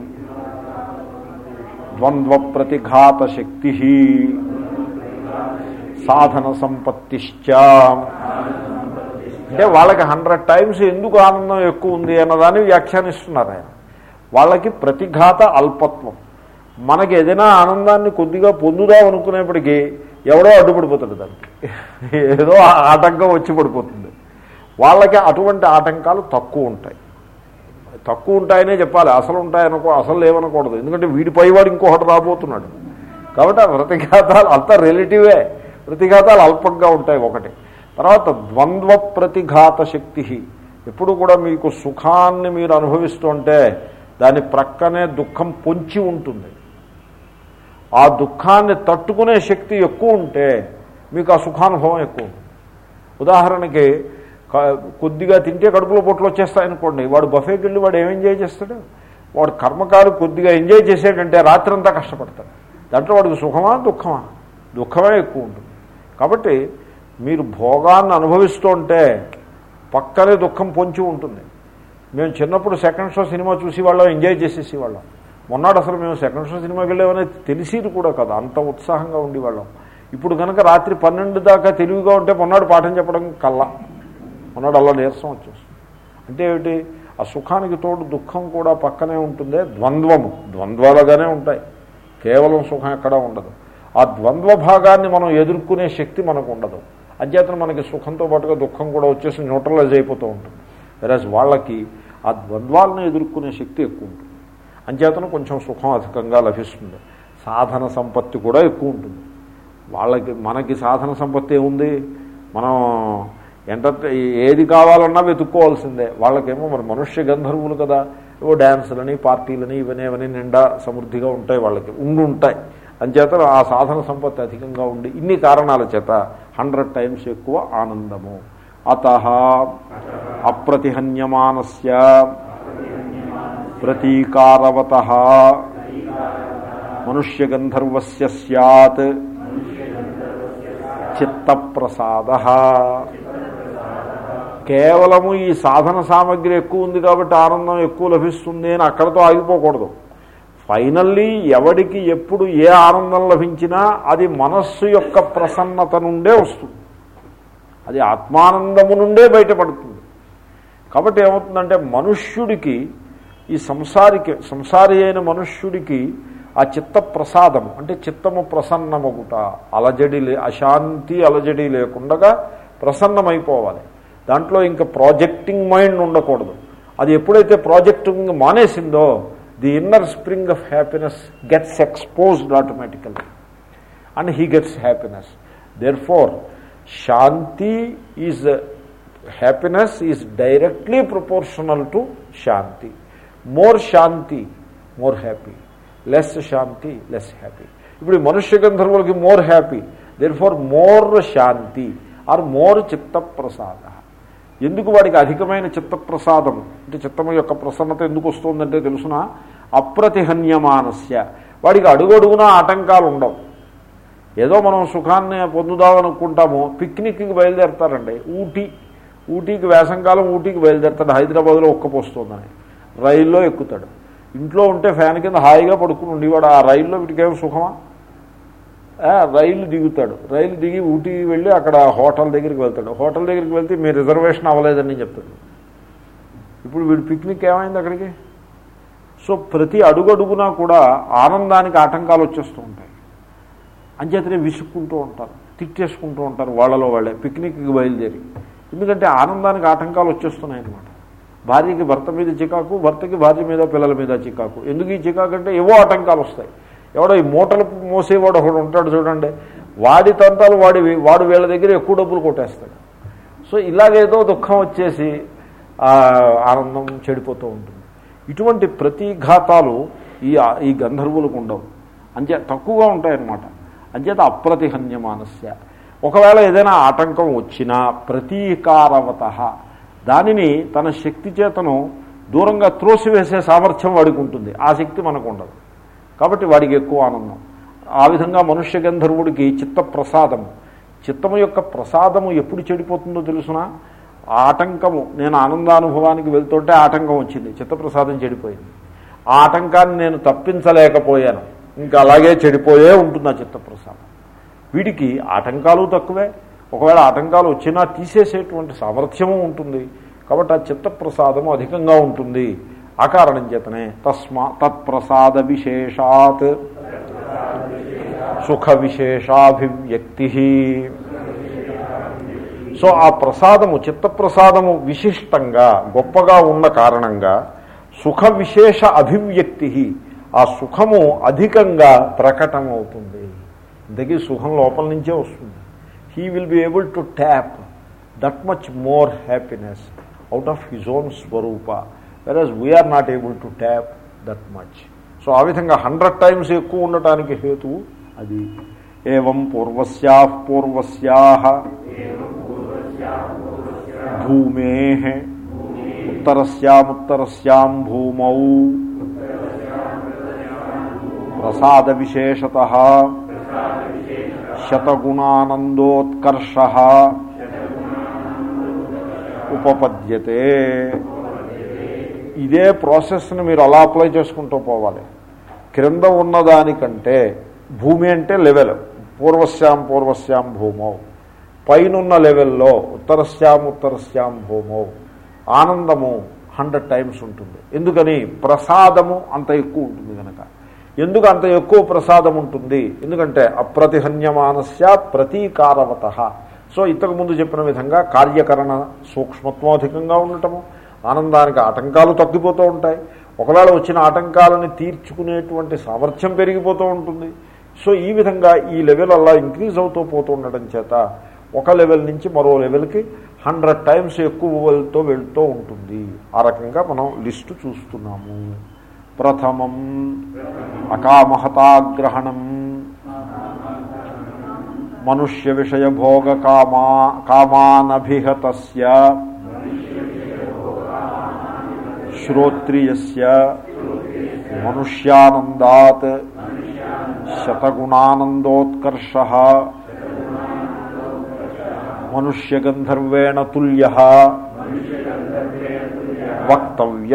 ద్వంద్వ ప్రతిఘాత శక్తి సాధన సంపత్తిశ్చ అంటే వాళ్ళకి హండ్రెడ్ టైమ్స్ ఎందుకు ఆనందం ఎక్కువ ఉంది అన్నదాన్ని వ్యాఖ్యానిస్తున్నారు ఆయన. వాళ్ళకి ప్రతిఘాత అల్పత్వం. మనకి ఏదైనా ఆనందాన్ని కొద్దిగా పొందుదాం అనుకునేప్పటికీ ఎవడో అడ్డుపడిపోతాడు దానికి. ఏదో ఆటంకం వచ్చి పడిపోతుంది. వాళ్ళకి అటువంటి ఆటంకాలు తక్కువ ఉంటాయి. తక్కువ ఉంటాయనే చెప్పాలి. అసలు ఉంటాయనుకో అసలు లేవనకూడదు. ఎందుకంటే వీడి పైవాడు ఇంకొకటి రాబోతున్నాడు. కాబట్టి ఆ ప్రతిఘాతాలు అంత రిలేటివే ప్రతిఘాతాలు అల్పంగా ఉంటాయి ఒకటి. తర్వాత ద్వంద్వ ప్రతిఘాత శక్తి. ఎప్పుడు కూడా మీకు సుఖాన్ని మీరు అనుభవిస్తుంటే దాని ప్రక్కనే దుఃఖం పొంచి ఉంటుంది. ఆ దుఃఖాన్ని తట్టుకునే శక్తి ఎక్కువ ఉంటే మీకు ఆ సుఖానుభవం ఎక్కువ ఉదాహరణకి కొద్దిగా తింటే కడుపులో పొట్లు వచ్చేస్తాయనుకోండి. వాడు బఫేకి వెళ్ళి వాడు ఏం ఎంజాయ్ చేస్తాడు? వాడు కర్మకారు కొద్దిగా ఎంజాయ్ చేసేటంటే రాత్రంతా కష్టపడతాడు. దాంట్లో వాడికి సుఖమా దుఃఖమా? దుఃఖమే ఎక్కువ ఉంటుంది. కాబట్టి మీరు భోగాన్ని అనుభవిస్తూ ఉంటే పక్కనే దుఃఖం పొంచి ఉంటుంది. మేము చిన్నప్పుడు సెకండ్ షో సినిమా చూసి వాళ్ళం ఎంజాయ్ చేసేసి వాళ్ళం. మొన్నాడు అసలు మేము సెకండ్ షో సినిమాకి వెళ్ళామనేది తెలిసేది కూడా కదా. అంత ఉత్సాహంగా ఉండేవాళ్ళం. ఇప్పుడు కనుక రాత్రి పన్నెండు దాకా తెలివిగా ఉంటే మొన్నాడు పాఠం చెప్పడం కల్లా. మొన్నాడు అలా నీరసం వచ్చేస్తుంది. అంటే ఏమిటి? ఆ సుఖానికి తోడు దుఃఖం కూడా పక్కనే ఉంటుందే ద్వంద్వము. ద్వంద్వాలుగానే ఉంటాయి. కేవలం సుఖం ఎక్కడా ఉండదు. ఆ ద్వంద్వ భాగాన్ని మనం ఎదుర్కొనే శక్తి మనకు ఉండదు. అధ్యాత్మ మనకి సుఖంతో పాటుగా దుఃఖం కూడా వచ్చేసి న్యూట్రలైజ్ అయిపోతూ ఉంటుంది. వెరాజ్ వాళ్ళకి ఆ ద్వంద్వాలను ఎదుర్కొనే శక్తి ఎక్కువ ఉంటుంది. అంచేతను కొంచెం సుఖం అధికంగా లభిస్తుంది. సాధన సంపత్తి కూడా ఎక్కువ ఉంటుంది. వాళ్ళకి మనకి సాధన సంపత్తి ఏముంది? మనం ఎంటర్ ఏది కావాలన్నా వెతుక్కోవాల్సిందే. వాళ్ళకేమో మరి మనుష్య గంధర్వులు కదా. ఓ డ్యాన్సులని పార్టీలని ఇవనేవని ఇవన్నీ నిండా సమృద్ధిగా ఉంటాయి వాళ్ళకి. ఉండి ఉంటాయి అంచేత ఆ సాధన సంపత్తి అధికంగా ఉండి ఇన్ని కారణాల చేత హండ్రెడ్ టైమ్స్ ఎక్కువ ఆనందము. అత అప్రతిహన్యమానస్య ప్రతీకారవత. మనుష్యగంధర్వస్య సత్ చిత్తప్రసాద. కేవలము ఈ సాధన సామగ్రి ఎక్కువ ఉంది కాబట్టి ఆనందం ఎక్కువ లభిస్తుంది అని అక్కడతో ఆగిపోకూడదు. ఫైనల్లీ ఎవడికి ఎప్పుడు ఏ ఆనందం లభించినా అది మనస్సు యొక్క ప్రసన్నత నుండే వస్తుంది. అది ఆత్మానందము నుండే బయటపడుతుంది. కాబట్టి ఏమవుతుందంటే మనుష్యుడికి ఈ సంసారికి సంసారి అయిన మనుష్యుడికి ఆ చిత్త ప్రసాదము అంటే చిత్తము ప్రసన్నమగుట అలజడి లే అశాంతి అలజడి లేకుండా ప్రసన్నమైపోవాలి. దాంట్లో ఇంకా ప్రాజెక్టింగ్ మైండ్ ఉండకూడదు. అది ఎప్పుడైతే projecting మానేసిందో the inner spring of happiness gets exposed automatically and he gets happiness therefore shanti is happiness is directly proportional to shanti more shanti more happy less shanti less happy ఇప్పుడు ఈ మనుష్య గంధర్వులకి more happy therefore more shanti or more చిత్త ప్రసాద ఎందుకు వాడికి అధికమైన చిత్తప్రసాదం? అంటే చిత్తము యొక్క ప్రసన్నత ఎందుకు వస్తుందంటే తెలుసిన? అప్రతిహన్యమానస్య. వాడికి అడుగడుగునా ఆటంకాలు ఉండవు. ఏదో మనం సుఖాన్ని పొందుదామనుకుంటాము పిక్నిక్కి బయలుదేరతారండి. ఊటీ. ఊటీకి వేసంకాలం ఊటీకి బయలుదేరతాడు. హైదరాబాద్లో ఒక్కపోస్తుందని రైల్లో ఎక్కుతాడు. ఇంట్లో ఉంటే ఫ్యాన్ కింద హాయిగా పడుకుని ఉండేవాడు. ఆ రైల్లో వీటికేం సుఖమా? రైలు దిగుతాడు. రైలు దిగి ఊటీ వెళ్ళి అక్కడ హోటల్ దగ్గరికి వెళ్తాడు. హోటల్ దగ్గరికి వెళ్తే మీ రిజర్వేషన్ అవ్వలేదని చెప్తాడు. ఇప్పుడు వీడు పిక్నిక్ ఏమైంది అక్కడికి? సో ప్రతి అడుగడుగునా కూడా ఆనందానికి ఆటంకాలు వచ్చేస్తూ ఉంటాయి. అంచేతనే విసుక్కుంటూ ఉంటారు తిట్టేసుకుంటూ ఉంటారు వాళ్ళలో వాళ్ళే పిక్నిక్కి బయలుదేరి. ఎందుకంటే ఆనందానికి ఆటంకాలు వచ్చేస్తున్నాయి అనమాట భార్యకి భర్త మీద చికాకు భర్తకి భార్య మీద పిల్లల మీద చికాకు. ఎందుకు ఈ చికాకు అంటే ఏవో ఆటంకాలు వస్తాయి. ఎవడో ఈ మూటలు మోసేవాడు ఒకడు ఉంటాడు చూడండి. వాడి తంతాలు వాడి వాడు వీళ్ళ దగ్గర ఎక్కువ డబ్బులు కొట్టేస్తాడు. సో ఇలాగేదో దుఃఖం వచ్చేసి ఆనందం చెడిపోతూ ఉంటుంది. ఇటువంటి ప్రతిఘాతాలు ఈ ఈ గంధర్వులకు ఉండవు. అంచే తక్కువగా ఉంటాయన్నమాట. అంచేత అప్రతిహన్య మానస్య ఒకవేళ ఏదైనా ఆటంకం వచ్చినా ప్రతీకారవత. దానిని తన శక్తి చేతను దూరంగా త్రోసివేసే సామర్థ్యం వాడికి ఉంటుంది. ఆ శక్తి మనకు ఉండదు. కాబట్టి వాడికి ఎక్కువ ఆనందం. ఆ విధంగా మనుష్య గంధర్వుడికి చిత్త ప్రసాదము చిత్తము యొక్క ప్రసాదము ఎప్పుడు చెడిపోతుందో తెలుసునా? ఆటంకము. నేను ఆనందానుభవానికి వెళ్తుంటే ఆటంకం వచ్చింది. చిత్తప్రసాదం చెడిపోయింది. ఆ ఆటంకాన్ని నేను తప్పించలేకపోయాను. ఇంకా అలాగే చెడిపోయే ఉంటుంది ఆ చిత్తప్రసాదం. వీడికి ఆటంకాలు తక్కువే. ఒకవేళ ఆటంకాలు వచ్చినా తీసేసేటువంటి సామర్థ్యము ఉంటుంది. కాబట్టి ఆ చిత్తప్రసాదము అధికంగా ఉంటుంది. ఆ కారణం చేతనే తస్మా తత్ప్రసాద విశేషాత్ సుఖ విశేషాభివ్యక్తి సో ఆ ప్రసాదము చిత్తప్రసాదము విశిష్టంగా గొప్పగా ఉన్న కారణంగా సుఖ విశేష అభివ్యక్తి ఆ సుఖము అధికంగా ప్రకటమవుతుంది. దగ్గర సుఖం లోపల నుంచే వస్తుంది. He will be able to tap that much more happiness out of his own Swaroopa. Versus we are not able to tap that much so ఆ విధంగా హండ్రెడ్ టైమ్స్ ఎక్కువ ఉండటానికి హేతువు అది ఏం పూర్వస్యా పూర్వస్యా భూమే ఉత్తరస్యాముత్తరస్యాం భూమౌ ప్రసాద విశేషత శతగుణానందోత్కర్ష ఉపపద్యతే ఇదే ప్రాసెస్ని మీరు అలా అప్లై చేసుకుంటూ పోవాలి. క్రింద ఉన్నదానికంటే భూమి అంటే లెవెల్. పూర్వశ్యాం పూర్వశ్యాం భూమో. పైనున్న లెవెల్లో ఉత్తరశ్యాం ఉత్తరశ్యాం భూమో. ఆనందము హండ్రెడ్ టైమ్స్ ఉంటుంది. ఎందుకని? ప్రసాదము అంత ఎక్కువ ఉంటుంది కనుక ఎందుకు అంత ఎక్కువ ప్రసాదం ఉంటుంది? ఎందుకంటే అప్రతిహన్యమానస్య ప్రతీకారవత. సో ఇంతకుముందు చెప్పిన విధంగా కార్యకరణ సూక్ష్మత్వం అధికంగా ఉండటము ఆనందానికి ఆటంకాలు తగ్గిపోతూ ఉంటాయి. ఒకవేళ వచ్చిన ఆటంకాలను తీర్చుకునేటువంటి సామర్థ్యం పెరిగిపోతూ ఉంటుంది. సో ఈ విధంగా ఈ లెవెల్ అలా ఇంక్రీజ్ అవుతూ పోతూ ఉండడం చేత ఒక లెవెల్ నుంచి మరో లెవెల్కి హండ్రెడ్ టైమ్స్ ఎక్కువ వెళ్తూ వెళ్తూ ఉంటుంది. ఆ రకంగా మనం లిస్టు చూస్తున్నాము. ప్రథమం అకామహతాగ్రహణం. మనుష్య విషయ భోగ కామా కామానభిహత శ్రోత్రియస్య మనుష్యానందాత్ శతగుణానందోత్కర్ష మనుష్యగంధర్వేణ తుల్య వక్తవ్య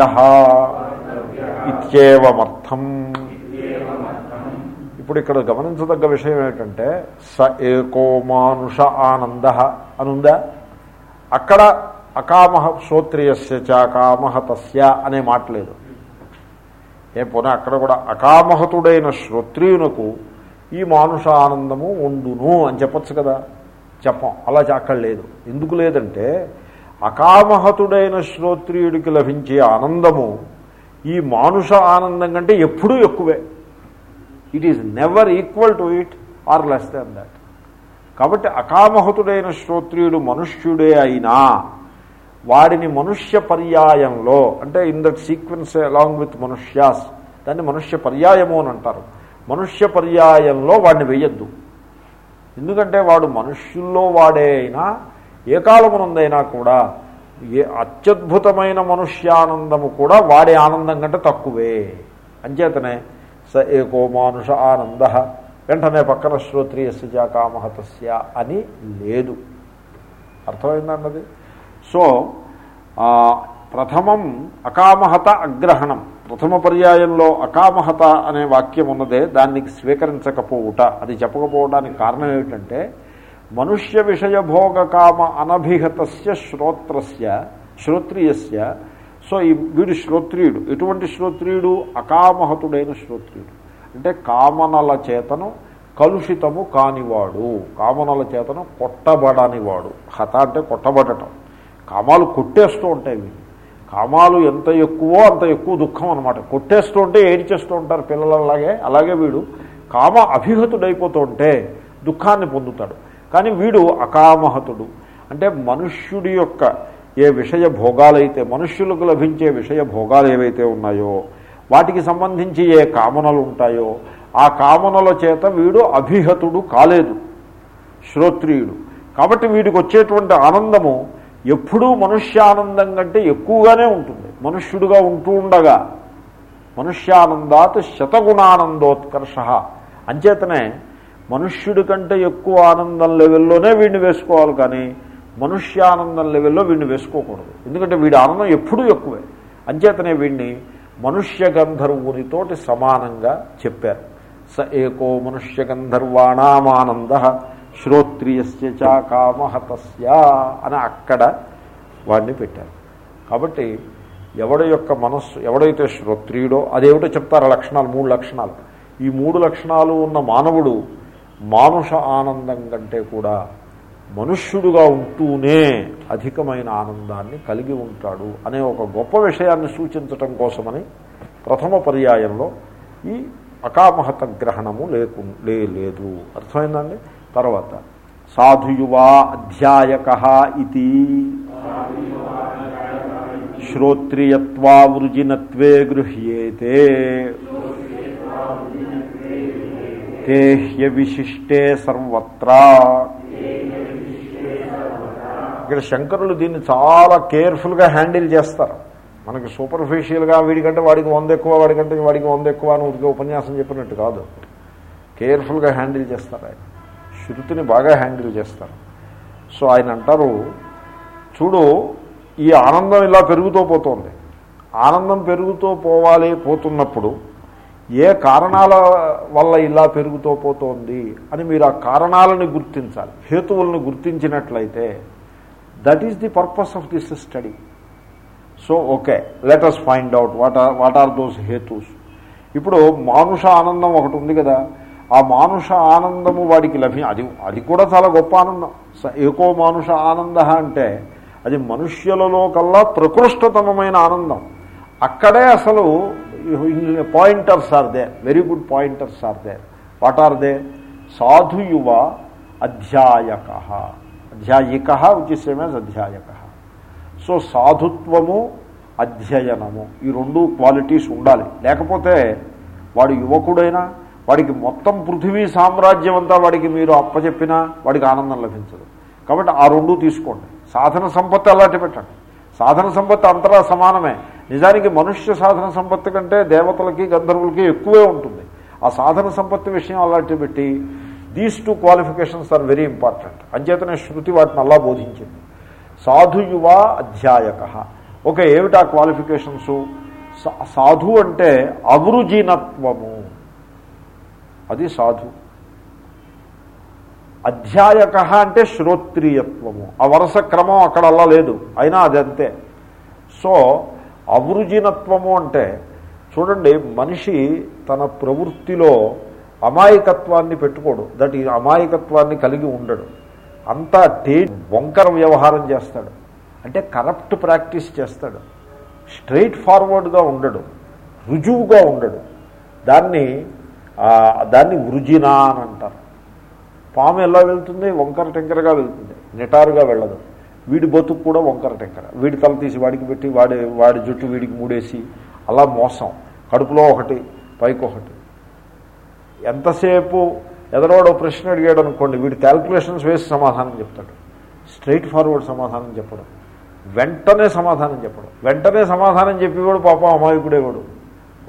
ఇత్యేవమర్థం ఇప్పుడు ఇక్కడ గమనించదగ్గ విషయం ఏమిటంటే స ఏకో మానుష ఆనంద అనుందా? అక్కడ అకామహ శ్రోత్రియస్య అకామహ తస్య అనే మాట లేదు. ఏ పోనీ అక్కడ కూడా అకామహతుడైన శ్రోత్రియునకు ఈ మానుష ఆనందము ఉండును అని చెప్పచ్చు కదా. చెప్పం. అలా అక్కడ లేదు. ఎందుకు లేదంటే అకామహతుడైన శ్రోత్రియుడికి లభించే ఆనందము ఈ మానుష ఆనందం కంటే ఎప్పుడూ ఎక్కువే. It is never equal to it or less than that కాబట్టి అకామహతుడైన శ్రోత్రియుడు మనుష్యుడే అయినా వాడిని మనుష్య పర్యాయంలో అంటే in that sequence along with మనుష్యాస్ దాన్ని మనుష్య పర్యాయము అని అంటారు. మనుష్య పర్యాయంలో వాడిని వేయద్దు. ఎందుకంటే వాడు మనుష్యుల్లో వాడే అయినా ఏ కాలమునందైనా కూడా ఏ అత్యద్భుతమైన మనుష్యానందము కూడా వాడే ఆనందం కంటే తక్కువే. అంచేతనే స ఏకో మానుష ఆనంద వెంటనే పక్కన శ్రోత్రియస్య జాకామహతస్య అని లేదు. అర్థమైందన్నది సో ప్రథమం అకామహత అగ్రహణం. ప్రథమ పర్యాయంలో అకామహత అనే వాక్యం ఉన్నదే దాన్ని స్వీకరించకపోవుట. అది చెప్పకపోవడానికి కారణం ఏమిటంటే మనుష్య విషయభోగకామ కామ అనభిహతస్య శ్రోత్రస్య శ్రోత్రియస్య. సో ఈ వీడు శ్రోత్రియుడు. ఎటువంటి శ్రోత్రియుడు? అకామహతుడైన శ్రోత్రియుడు. అంటే కామనల చేతను కలుషితము కానివాడు. కామనల చేతను కొట్టబడనివాడు. హత అంటే కొట్టబడటం. కామాలు కొట్టేస్తూ ఉంటాయి వీళ్ళు. కామాలు ఎంత ఎక్కువో అంత ఎక్కువ దుఃఖం అనమాట కొట్టేస్తూ ఉంటే ఏడిచేస్తూ ఉంటారు పిల్లలలాగే? అలాగే వీడు కామ అభిహతుడైపోతూ ఉంటే దుఃఖాన్ని పొందుతాడు. కానీ వీడు అకామహతుడు. అంటే మనుష్యుడి యొక్క ఏ విషయ భోగాలైతే మనుష్యులకు లభించే విషయ భోగాలు ఏవైతే ఉన్నాయో వాటికి సంబంధించి ఏ కామనలు ఉంటాయో ఆ కామనల చేత వీడు అభిహతుడు కాలేదు. శ్రోత్రియుడు. కాబట్టి వీడికి వచ్చేటువంటి ఆనందము ఎప్పుడూ మనుష్యానందం కంటే ఎక్కువగానే ఉంటుంది. మనుష్యుడుగా ఉంటూ ఉండగా మనుష్యానందాత్ శతగుణానందోత్కర్ష. అంచేతనే మనుష్యుడి కంటే ఎక్కువ ఆనందం లెవెల్లోనే వీడిని వేసుకోవాలి కానీ మనుష్యానందం లెవెల్లో వీడిని వేసుకోకూడదు. ఎందుకంటే వీడి ఆనందం ఎప్పుడూ ఎక్కువే. అంచేతనే వీడిని మనుష్య గంధర్వునితోటి సమానంగా చెప్పారు. స ఏకో మనుష్య గంధర్వాణామానంద శ్రోత్రియస్య చ కామహతస్య అని అక్కడ వాడిని పెట్టారు. కాబట్టి ఎవడి యొక్క మనస్సు ఎవడైతే శ్రోత్రియుడో అదేమిటో చెప్తారు లక్షణాలు మూడు లక్షణాలు. ఈ మూడు లక్షణాలు ఉన్న మానవుడు మానుష ఆనందం కంటే కూడా మనుష్యుడుగా ఉంటూనే అధికమైన ఆనందాన్ని కలిగి ఉంటాడు అనే ఒక గొప్ప విషయాన్ని సూచించటం కోసమని ప్రథమ పర్యాయంలో ఈ అకామహత గ్రహణము లేకు లేదు అర్థమైందండి తర్వాత సాధుయువా అధ్యాయక ఇది శ్రోత్రియత్వావృజినత్వే గృహ్యేతే. తేహ్య విశిష్టే సర్వత్రా. ఇక్కడ శంకరులు దీన్ని చాలా కేర్ఫుల్గా హ్యాండిల్ చేస్తారు. మనకి సూపర్ఫిషియల్గా వీడికంటే వాడికి వంద ఎక్కువ వాడికంటే వాడికి వంద ఎక్కువ అని ఉపన్యాసం చెప్పినట్టు కాదు. కేర్ఫుల్గా హ్యాండిల్ చేస్తారు ఆయన. శృతిని బాగా హ్యాండిల్ చేస్తారు. సో ఆయన అంటారు చూడు ఈ ఆనందం ఇలా పెరుగుతూ పోతుంది. ఆనందం పెరుగుతూ పోవాలి పోతున్నప్పుడు ఏ కారణాల వల్ల ఇలా పెరుగుతూ పోతోంది అని మీరు ఆ కారణాలను గుర్తించాలి. హేతువులను గుర్తించినట్లయితే that is the purpose of this study so okay let us find out what are what are those హేతుస్. ఇప్పుడు మానుష ఆనందం ఒకటి ఉంది కదా ఆ మానుష ఆనందము వాడికి లభి అది అది కూడా చాలా గొప్ప ఆనందం. ఏకో మానుష ఆనంద అంటే అది మనుష్యులలో కల్లా ప్రకృష్టతమమైన ఆనందం. అక్కడే అసలు pointers are they very good pointers are they. What are they? సాధుయువ అధ్యాయక. అధ్యాయిక విచ్ అధ్యాయక. సో సాధుత్వము అధ్యయనము ఈ రెండు క్వాలిటీస్ ఉండాలి. లేకపోతే వాడు యువకుడైనా వాడికి మొత్తం పృథివీ సామ్రాజ్యం అంతా వాడికి మీరు అప్పచెప్పినా వాడికి ఆనందం లభించదు. కాబట్టి ఆ రెండు తీసుకోండి. సాధన సంపత్తి అలాంటి పెట్టండి. సాధన సంపత్తి అంతరా సమానమే. నిజానికి మనుష్య సాధన సంపత్తి కంటే దేవతలకి గంధర్వులకి ఎక్కువే ఉంటుంది. ఆ సాధన సంపత్తి విషయం అలాంటి పెట్టి these two qualifications are very important అంచేతనే శృతి వాటిని అలా బోధించింది. సాధుయువ అధ్యాయక. ఓకే ఏమిటా క్వాలిఫికేషన్స్ సాధు అంటే అవృజీనత్వము అది సాధు. అధ్యాయక అంటే శ్రోత్రియత్వము. ఆ వరుస క్రమం అక్కడ అలా లేదు. అయినా అది అంతే సో అవృజినత్వము అంటే చూడండి మనిషి తన ప్రవృత్తిలో అమాయకత్వాన్ని పెట్టుకోడు. దట్ ఈ అమాయకత్వాన్ని కలిగి ఉండడు. అంతా టే వంకర వ్యవహారం చేస్తాడు. అంటే కరప్ట్ ప్రాక్టీస్ చేస్తాడు. స్ట్రైట్ ఫార్వర్డ్గా ఉండడు. రుజువుగా ఉండడు. దాన్ని దాన్ని వృజినా అని అంటారు. పాము ఎలా వెళ్తుంది? వంకర టెంకరగా వెళ్తుంది. నిటారుగా వెళ్ళదు. వీడి బతుకు కూడా వంకర టెంకర. వీడి తల తీసి వాడికి పెట్టి వాడి వాడి జుట్టు వీడికి మూడేసి అలా మోసం. కడుపులో ఒకటి పైకి ఒకటి. ఎంతసేపు ఎదరోడో ప్రశ్న అడిగాడు అనుకోండి వీడు క్యాల్కులేషన్స్ వేసి సమాధానం చెప్తాడు. స్ట్రైట్ ఫార్వర్డ్ సమాధానం చెప్పడం. వెంటనే సమాధానం చెప్పడం. వెంటనే సమాధానం చెప్పేవాడు పాపం అమాయకుడేవాడు.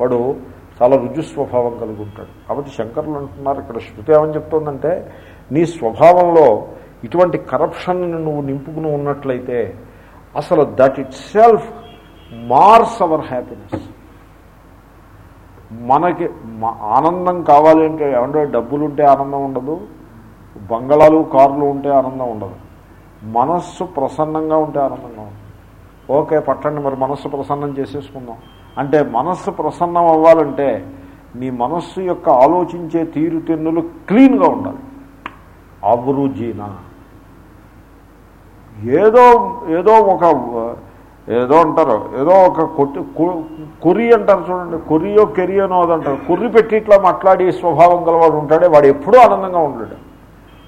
వాడు చాలా రుజుస్వభావం కలిగి ఉంటాడు కాబట్టి శంకరులు అంటున్నారు ఇక్కడ శృతి ఏమని చెప్తోందంటే నీ స్వభావంలో ఇటువంటి కరప్షన్ నువ్వు నింపుకుని ఉన్నట్లయితే అసలు that itself mars our happiness. మనకి మ- ఆనందం కావాలి అంటే ఏమంటే డబ్బులు ఉంటే ఆనందం ఉండదు బంగళాలు కార్లు ఉంటే ఆనందం ఉండదు. మనస్సు ప్రసన్నంగా ఉంటే ఆనందంగా ఉంటుంది ఓకే పట్టండి మరి మనస్సు ప్రసన్నం చేసేసుకుందాం. అంటే మనస్సు ప్రసన్నం అవ్వాలంటే నీ మనస్సు యొక్క ఆలోచించే తీరుతెన్నులు క్లీన్గా ఉండాలి. అభిరుజీన ఏదో ఏదో ఒక ఏదో అంటారు ఏదో ఒక కొట్టి కొరి అంటారు చూడండి కొరియో కెరియనో అదంటారు. కొర్రి పెట్టి ఇట్లా మాట్లాడి స్వభావం గలవాడు ఉంటాడే వాడు ఎప్పుడూ ఆనందంగా ఉంటాడు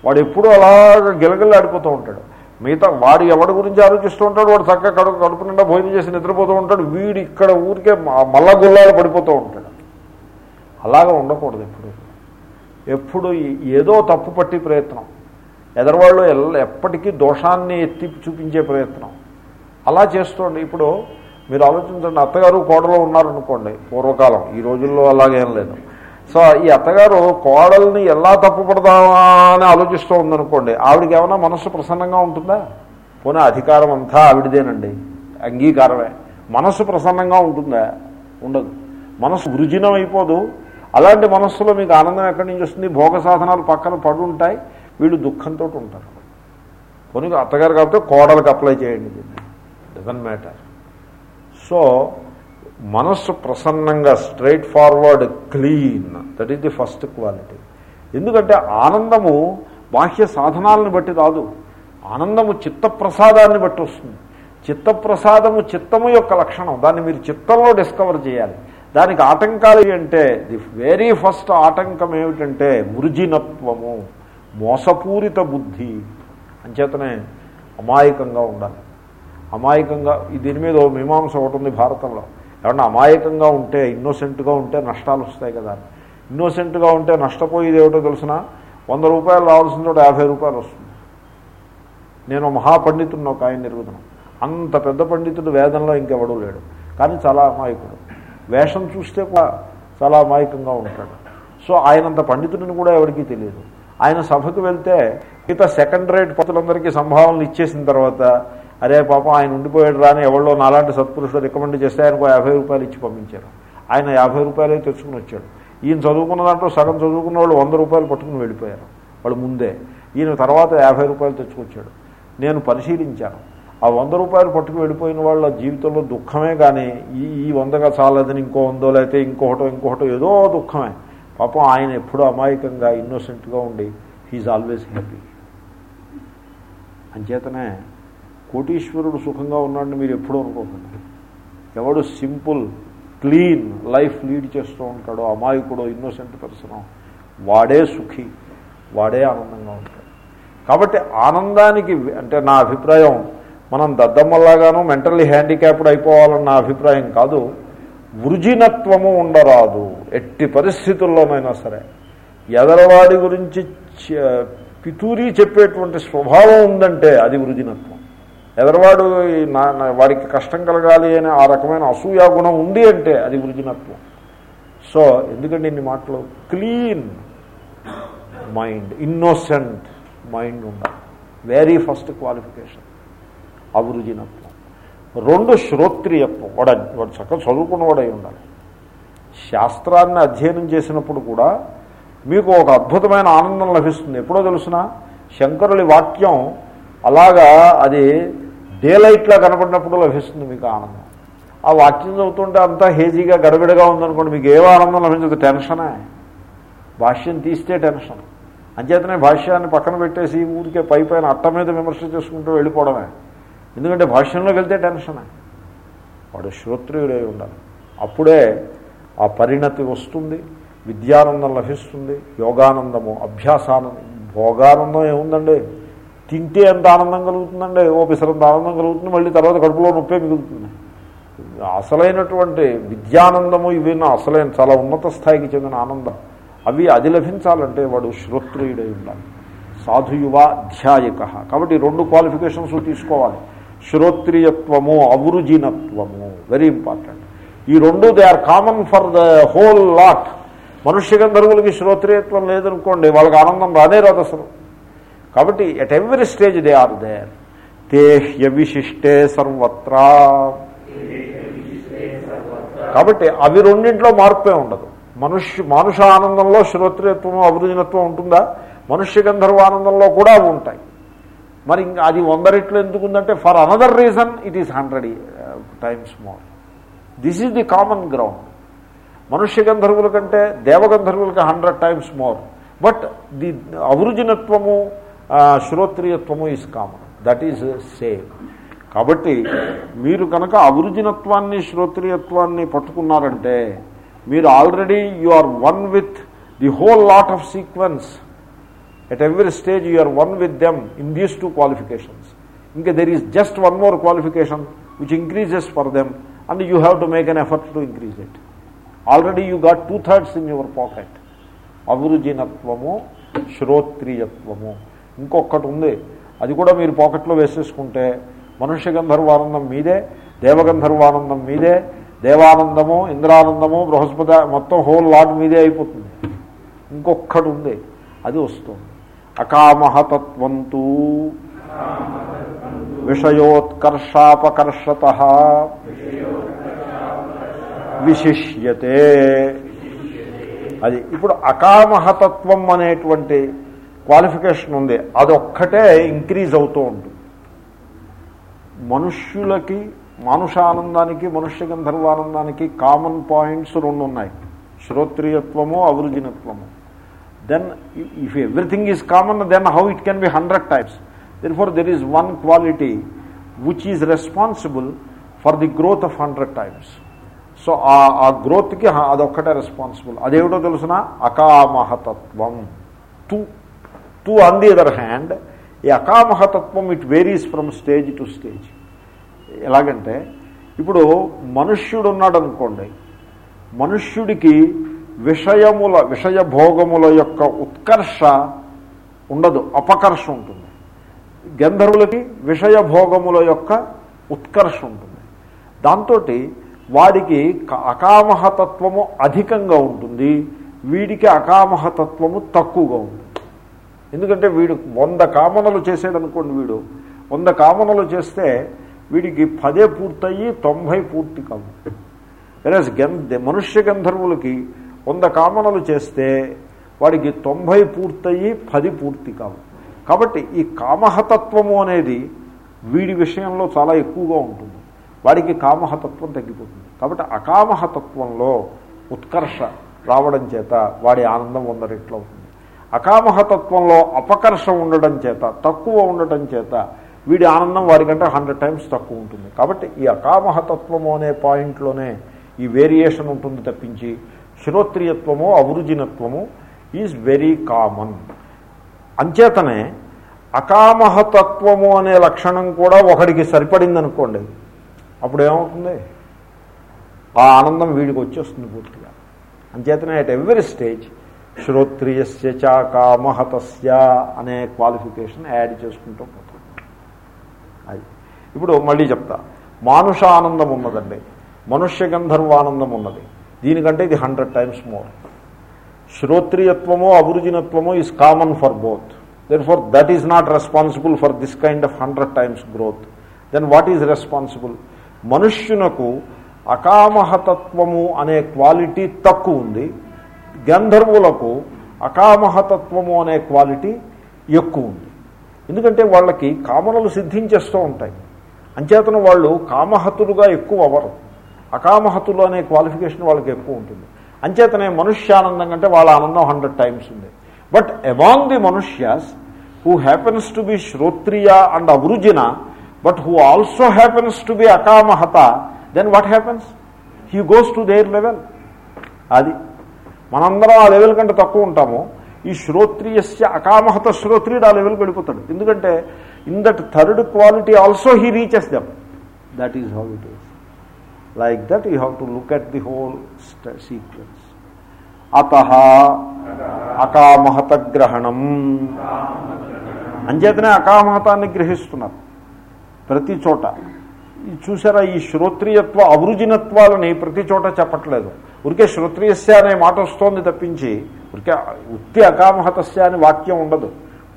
వాడు ఎప్పుడూ అలాగ గిలగిల్లాడిపోతూ ఉంటాడు. మిగతా వాడు ఎవడి గురించి ఆలోచిస్తూ ఉంటాడు? వాడు చక్కగా కడుపు కడుపు నిండా భోజనం చేసి నిద్రపోతూ ఉంటాడు. వీడు ఇక్కడ ఊరికే మల్ల గుల్లాలు పడిపోతూ ఉంటాడు. అలాగా ఉండకూడదు ఎప్పుడు. ఎప్పుడు ఏదో తప్పు పట్టి ప్రయత్నం. ఎదరవాళ్ళు ఎప్పటికీ దోషాన్ని ఎత్తి చూపించే ప్రయత్నం. అలా చేస్తుండే ఇప్పుడు మీరు ఆలోచించండి. అత్తగారు కోడలో ఉన్నారనుకోండి పూర్వకాలం. ఈ రోజుల్లో అలాగేం లేదు. సో ఈ అత్తగారు కోడల్ని ఎలా తప్పుపడదామా అని ఆలోచిస్తూ ఉందనుకోండి ఆవిడకి ఏమైనా మనస్సు ప్రసన్నంగా ఉంటుందా? పోనీ అధికారం అంతా ఆవిడదేనండి. అంగీకారమే. మనస్సు ప్రసన్నంగా ఉంటుందా? ఉండదు. మనస్సు వృజినం అయిపోదు అలాంటి మనస్సులో మీకు ఆనందం ఎక్కడి నుంచి వస్తుంది? భోగ సాధనాలు పక్కన పడి ఉంటాయి వీళ్ళు దుఃఖంతో ఉంటారు. పోనీ అత్తగారు కాబట్టి కోడలకు అప్లై చేయండి దీన్ని. డజన్ మ్యాటర్ సో మనస్సు ప్రసన్నంగా straightforward clean that is the first quality ఎందుకంటే ఆనందము బాహ్య సాధనాలను బట్టి రాదు. ఆనందము చిత్తప్రసాదాన్ని బట్టి వస్తుంది. చిత్తప్రసాదము చిత్తము యొక్క లక్షణం. దాన్ని మీరు చిత్తంలో డిస్కవర్ చేయాలి. దానికి ఆటంకాలు అంటే ది వెరీ ఫస్ట్ ఆటంకం ఏమిటంటే మృజినత్వము మోసపూరిత బుద్ధి. అంచేతనే అమాయకంగా ఉండాలి. అమాయకంగా దీని మీద మీమాంస ఒకటి ఉంది భారతంలో. ఏమన్నా అమాయకంగా ఉంటే ఇన్నోసెంట్గా ఉంటే నష్టాలు వస్తాయి కదా. ఇన్నోసెంట్గా ఉంటే నష్టపోయేది ఏమిటో తెలిసిన? వంద రూపాయలు రావాల్సిన చోట యాభై రూపాయలు వస్తుంది. నేను మహాపండితుడిని ఒక ఆయన నిర్వచనం అంత పెద్ద పండితుడు వేదంలో ఇంకెవడూ లేడు. కానీ చాలా అమాయకుడు. వేషం చూస్తే కూడా చాలా అమాయకంగా ఉంటాడు. సో ఆయనంత పండితుడిని కూడా ఎవరికీ తెలియదు. ఆయన సభకు వెళ్తే మిగతా సెకండ్ రేట్ పతులందరికీ సంభావనలు ఇచ్చేసిన తర్వాత అరే పాపం ఆయన ఉండిపోయాడు రాని ఎవరో నాలాంటి సత్పురుషులు రికమెండ్ చేస్తే ఆయనకు యాభై రూపాయలు ఇచ్చి పంపించారు. ఆయన యాభై రూపాయలే తెచ్చుకుని వచ్చాడు. ఈయన చదువుకున్న దాంట్లో సగం చదువుకున్న వాళ్ళు వంద రూపాయలు పట్టుకుని వెళ్ళిపోయారు. వాళ్ళు ముందే. ఈయన తర్వాత యాభై రూపాయలు తెచ్చుకొచ్చాడు. నేను పరిశీలించాను. ఆ వంద రూపాయలు పట్టుకు వెళ్ళిపోయిన వాళ్ళ జీవితంలో దుఃఖమే కానీ ఈ ఈ వందగా చాలదని ఇంకో వందో లేకపోతే ఇంకొకటో ఇంకొకటో ఏదో దుఃఖమే. పాపం ఆయన ఎప్పుడూ అమాయకంగా ఇన్నోసెంట్గా ఉండి హీజ్ ఆల్వేస్ హ్యాపీ అంచేతనే కోటీశ్వరుడు సుఖంగా ఉన్నాడని మీరు ఎప్పుడూ అనుకోకండి. ఎవడు సింపుల్ క్లీన్ లైఫ్ లీడ్ చేస్తూ ఉంటాడో అమాయకుడో ఇన్నోసెంట్ పర్సనో వాడే సుఖి వాడే ఆనందంగా ఉంటాడు. కాబట్టి ఆనందానికి అంటే నా అభిప్రాయం మనం దద్దమ్మలాగాను మెంటల్లీ హ్యాండిక్యాప్డ్ అయిపోవాలని నా అభిప్రాయం కాదు వృజినత్వము ఉండరాదు ఎట్టి పరిస్థితుల్లోనైనా సరే. ఎదరవాడి గురించి చ- పితూరి చెప్పేటువంటి స్వభావం ఉందంటే అది వృజినత్వం. ఎదరవాడు ఈ నా- వాడికి కష్టం కలగాలి అనే ఆ రకమైన అసూయా గుణం ఉంది అంటే అది వృజినత్వం. సో ఎందుకంటే ఇన్ని మాటలు? క్లీన్ మైండ్ ఇన్నోసెంట్ మైండ్ ఉండాలి. Very first qualification. అభిరుచినత్వం రెండు శ్రోత్రియత్వం. వాడు వాడు చక్కగా చదువుకున్నవాడై ఉండాలి. శాస్త్రాన్ని అధ్యయనం చేసినప్పుడు కూడా మీకు ఒక అద్భుతమైన ఆనందం లభిస్తుంది. ఎప్పుడో తెలుసిన? శంకరుడి వాక్యం అలాగా అది డే లైట్లా కనపడినప్పుడు లభిస్తుంది మీకు ఆనందం. ఆ వాక్యం చదువుతుంటే అంతా హేజీగా గడబిడగా ఉందనుకోండి మీకు ఏవో ఆనందం లభించదు. టెన్షనే. భాష్యం తీస్తే టెన్షన్. అంచేతనే భాష్యాన్ని పక్కన పెట్టేసి ఊరికే పై పైన అట్ట మీద విమర్శ చేసుకుంటూ వెళ్ళిపోవడమే. ఎందుకంటే భాష్యంలోకి వెళ్తే టెన్షనే. వాడు శ్రోత్రియుడై ఉండాలి. అప్పుడే ఆ పరిణతి వస్తుంది విద్యానందం లభిస్తుంది యోగానందము అభ్యాసానందం భోగానందం ఏముందండి? తింటే ఎంత ఆనందం కలుగుతుందండి? ఓ పిసరంత ఆనందం కలుగుతుంది మళ్ళీ తర్వాత కడుపులో నొప్పే మిగులుతుంది. అసలైనటువంటి విద్యానందము ఇవి అసలైన చాలా ఉన్నత స్థాయికి చెందిన ఆనందం. అవి అది లభించాలంటే వాడు శ్రోత్రియుడై ఉండాలి. సాధుయువ ధ్యాయక. కాబట్టి రెండు క్వాలిఫికేషన్స్ తీసుకోవాలి. శ్రోత్రియత్వము అవృజినత్వము వెరీ ఇంపార్టెంట్ ఈ రెండు they are common for the whole lot మనుష్య గంధర్వులకి శ్రోత్రియత్వం లేదనుకోండి వాళ్ళకి ఆనందం రానే రాదు అసలు. కాబట్టి at every stage they are there తే హ్యవిశిష్టే సర్వత్రా కాబట్టి అవి రెండింట్లో మార్పే ఉండదు. మనుష్య మానుష ఆనందంలో శ్రోత్రియత్వం అభిరుజనత్వం ఉంటుందా? మనుష్య గంధర్వ ఆనందంలో కూడా అవి ఉంటాయి. మరి ఇంకా అది వంద రెట్లు ఎందుకుందంటే for another reason it is hundred times more this is the common ground మనుష్య గంధర్వుల కంటే దేవగంధర్వులకి hundred times more but the అభిరుచినత్వము శ్రోత్రియత్వము is common that is same కాబట్టి మీరు కనుక అభిరుజినత్వాన్ని శ్రోత్రియత్వాన్ని పట్టుకున్నారంటే మీరు already you are one with the whole lot of sequence at every stage you are one with them in these two qualifications ఇంకా there is just one more qualification which increases for them and you have to make an effort to increase it already you got two thirds in your pocket అభిరుజినత్వము శ్రోత్రియత్వము. ఇంకొకటి ఉంది అది కూడా మీరు పాకెట్లో వేసేసుకుంటే మనుష్య గంధర్వానందం మీదే దేవగంధర్వానందం మీదే దేవానందము ఇంద్రానందము బృహస్పతి మొత్తం హోల్ లాట్ మీదే అయిపోతుంది. ఇంకొక్కటి ఉంది అది వస్తుంది. అకామహతత్వంతు విషయోత్కర్షాపకర్షత విశిష్యతే. అది ఇప్పుడు అకామహతత్వం అనేటువంటి క్వాలిఫికేషన్ ఉంది. అదొక్కటే ఇంక్రీజ్ అవుతూ ఉంటుంది. మనుష్యులకి మానుషానందానికి మనుష్య గంధర్వానందానికి కామన్ పాయింట్స్ రెండు ఉన్నాయి శ్రోత్రియత్వము అభిరుచినత్వము then if everything is common then how it can be hundred types then for there is one quality which is responsible for the growth of hundred times so ఆ ఆ గ్రోత్కి అదొక్కటే రెస్పాన్సిబుల్ అదేమిటో తెలుసిన? అకామహతత్వం. To two on the other hand ఈ అకామహతత్వం it varies from stage to stage ఎలాగంటే ఇప్పుడు మనుష్యుడు ఉన్నాడు అనుకోండి మనుష్యుడికి విషయముల విషయభోగముల యొక్క ఉత్కర్ష ఉండదు అపకర్ష ఉంటుంది. గంధర్వులకి విషయభోగముల యొక్క ఉత్కర్ష ఉంటుంది. దాంతో వాడికి అకామహతత్వము అధికంగా ఉంటుంది వీడికి అకామహతత్వము తక్కువగా ఉంటుంది. ఎందుకంటే వీడు వంద కామనలు చేసాడు అనుకోండి వీడు. వంద కామనలు చేస్తే వీడికి పదే పూర్తయ్యి తొంభై పూర్తి కావు. వెరస్ గంధ మనుష్య గంధర్వులకి వంద కామనలు చేస్తే వాడికి తొంభై పూర్తయ్యి పది పూర్తి కావు. కాబట్టి ఈ కామహతత్వము అనేది వీడి విషయంలో చాలా ఎక్కువగా ఉంటుంది. వాడికి కామహతత్వం తగ్గిపోతుంది. కాబట్టి అకామహతత్వంలో ఉత్కర్ష రావడం చేత వాడి ఆనందం వంద రెట్లు అవుతుంది అకామహతత్వంలో అపకర్ష ఉండడం చేత తక్కువ ఉండటం చేత వీడి ఆనందం వారికంటే హండ్రెడ్ టైమ్స్ తక్కువ ఉంటుంది. కాబట్టి ఈ అకామహతత్వము అనే పాయింట్లోనే ఈ వేరియేషన్ ఉంటుంది తప్పించి శ్రోత్రియత్వము అవృజినత్వము ఈజ్ వెరీ కామన్. అంచేతనే అకామహతత్వము అనే లక్షణం కూడా ఒకడికి సరిపడింది అనుకోండి అప్పుడు ఏమవుతుంది ఆ ఆనందం వీడికి వచ్చేస్తుంది పూర్తిగా. అంచేతనే అట్ ఎవ్రీ స్టేజ్ శ్రోత్రియస్య చ కామహతస్య అనే క్వాలిఫికేషన్ యాడ్ చేసుకుంటూ పోతాం. అది. ఇప్పుడు మళ్ళీ చెప్తా. మానుష ఆనందం ఉన్నదండి. మనుష్య గంధర్వానందం ఉన్నది. దీనికంటే ఇది హండ్రెడ్ టైమ్స్ మోర్ శ్రోత్రియత్వమో అభిరుజినత్వము is common for both then for that is not responsible for this kind of hundred times growth then what is responsible మనుష్యునకు అకామహతత్వము అనే క్వాలిటీ తక్కువ ఉంది. గంధర్వులకు అకామహతత్వము అనే క్వాలిటీ ఎక్కువ ఉంది ఎందుకంటే వాళ్ళకి కామనలు సిద్ధించేస్తూ ఉంటాయి. అంచేతన వాళ్ళు కామహతులుగా ఎక్కువ అవ్వరు. అకామహతులు అనే క్వాలిఫికేషన్ వాళ్ళకి ఎక్కువ ఉంటుంది. అంచేతనే మనుష్యానందం కంటే వాళ్ళ ఆనందం హండ్రెడ్ టైమ్స్ ఉంది. బట్ అమాంగ్ ది మనుష్యాస్ హూ హ్యాపెన్స్ టు బి శ్రోత్రియ and అవృజిన but who also happens to be అకామహత then what happens? He goes to their level. అది మనందరం ఆ లెవెల్ కంటే తక్కువ ఉంటాము. ఈ శ్రోత్రియస్య అకామహత శ్రోత్రియుడు ఆ లెవెల్కి వెళ్ళిపోతాడు. ఎందుకంటే in that third quality also he reaches them. That is how it is like that you have to look at the whole sequence అత అకామహత గ్రహణం అంచేతనే అకామహతాన్ని గ్రహిస్తున్నారు. ప్రతి చోట. చూసారా ఈ శ్రోత్రియత్వ అవృజినత్వాలని ప్రతి చోట చెప్పట్లేదు. ఉరికే శ్రోత్రియస్య అనే మాట వస్తోంది తప్పించి ఉరికే ఉత్తి అకామహతస్య అని వాక్యం ఉండదు.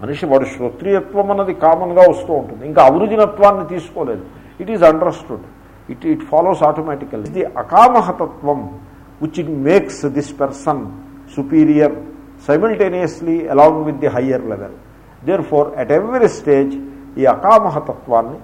మనిషి వాడు శ్రోత్రియత్వం అన్నది కామన్గా వస్తూ ఉంటుంది. ఇంకా అవృజినత్వాన్ని తీసుకోలేదు. It is understood it it follows automatically ఇది అకామహతత్వం which it makes this person superior simultaneously along with the higher level therefore at every stage ఈ అకామహతత్వాన్ని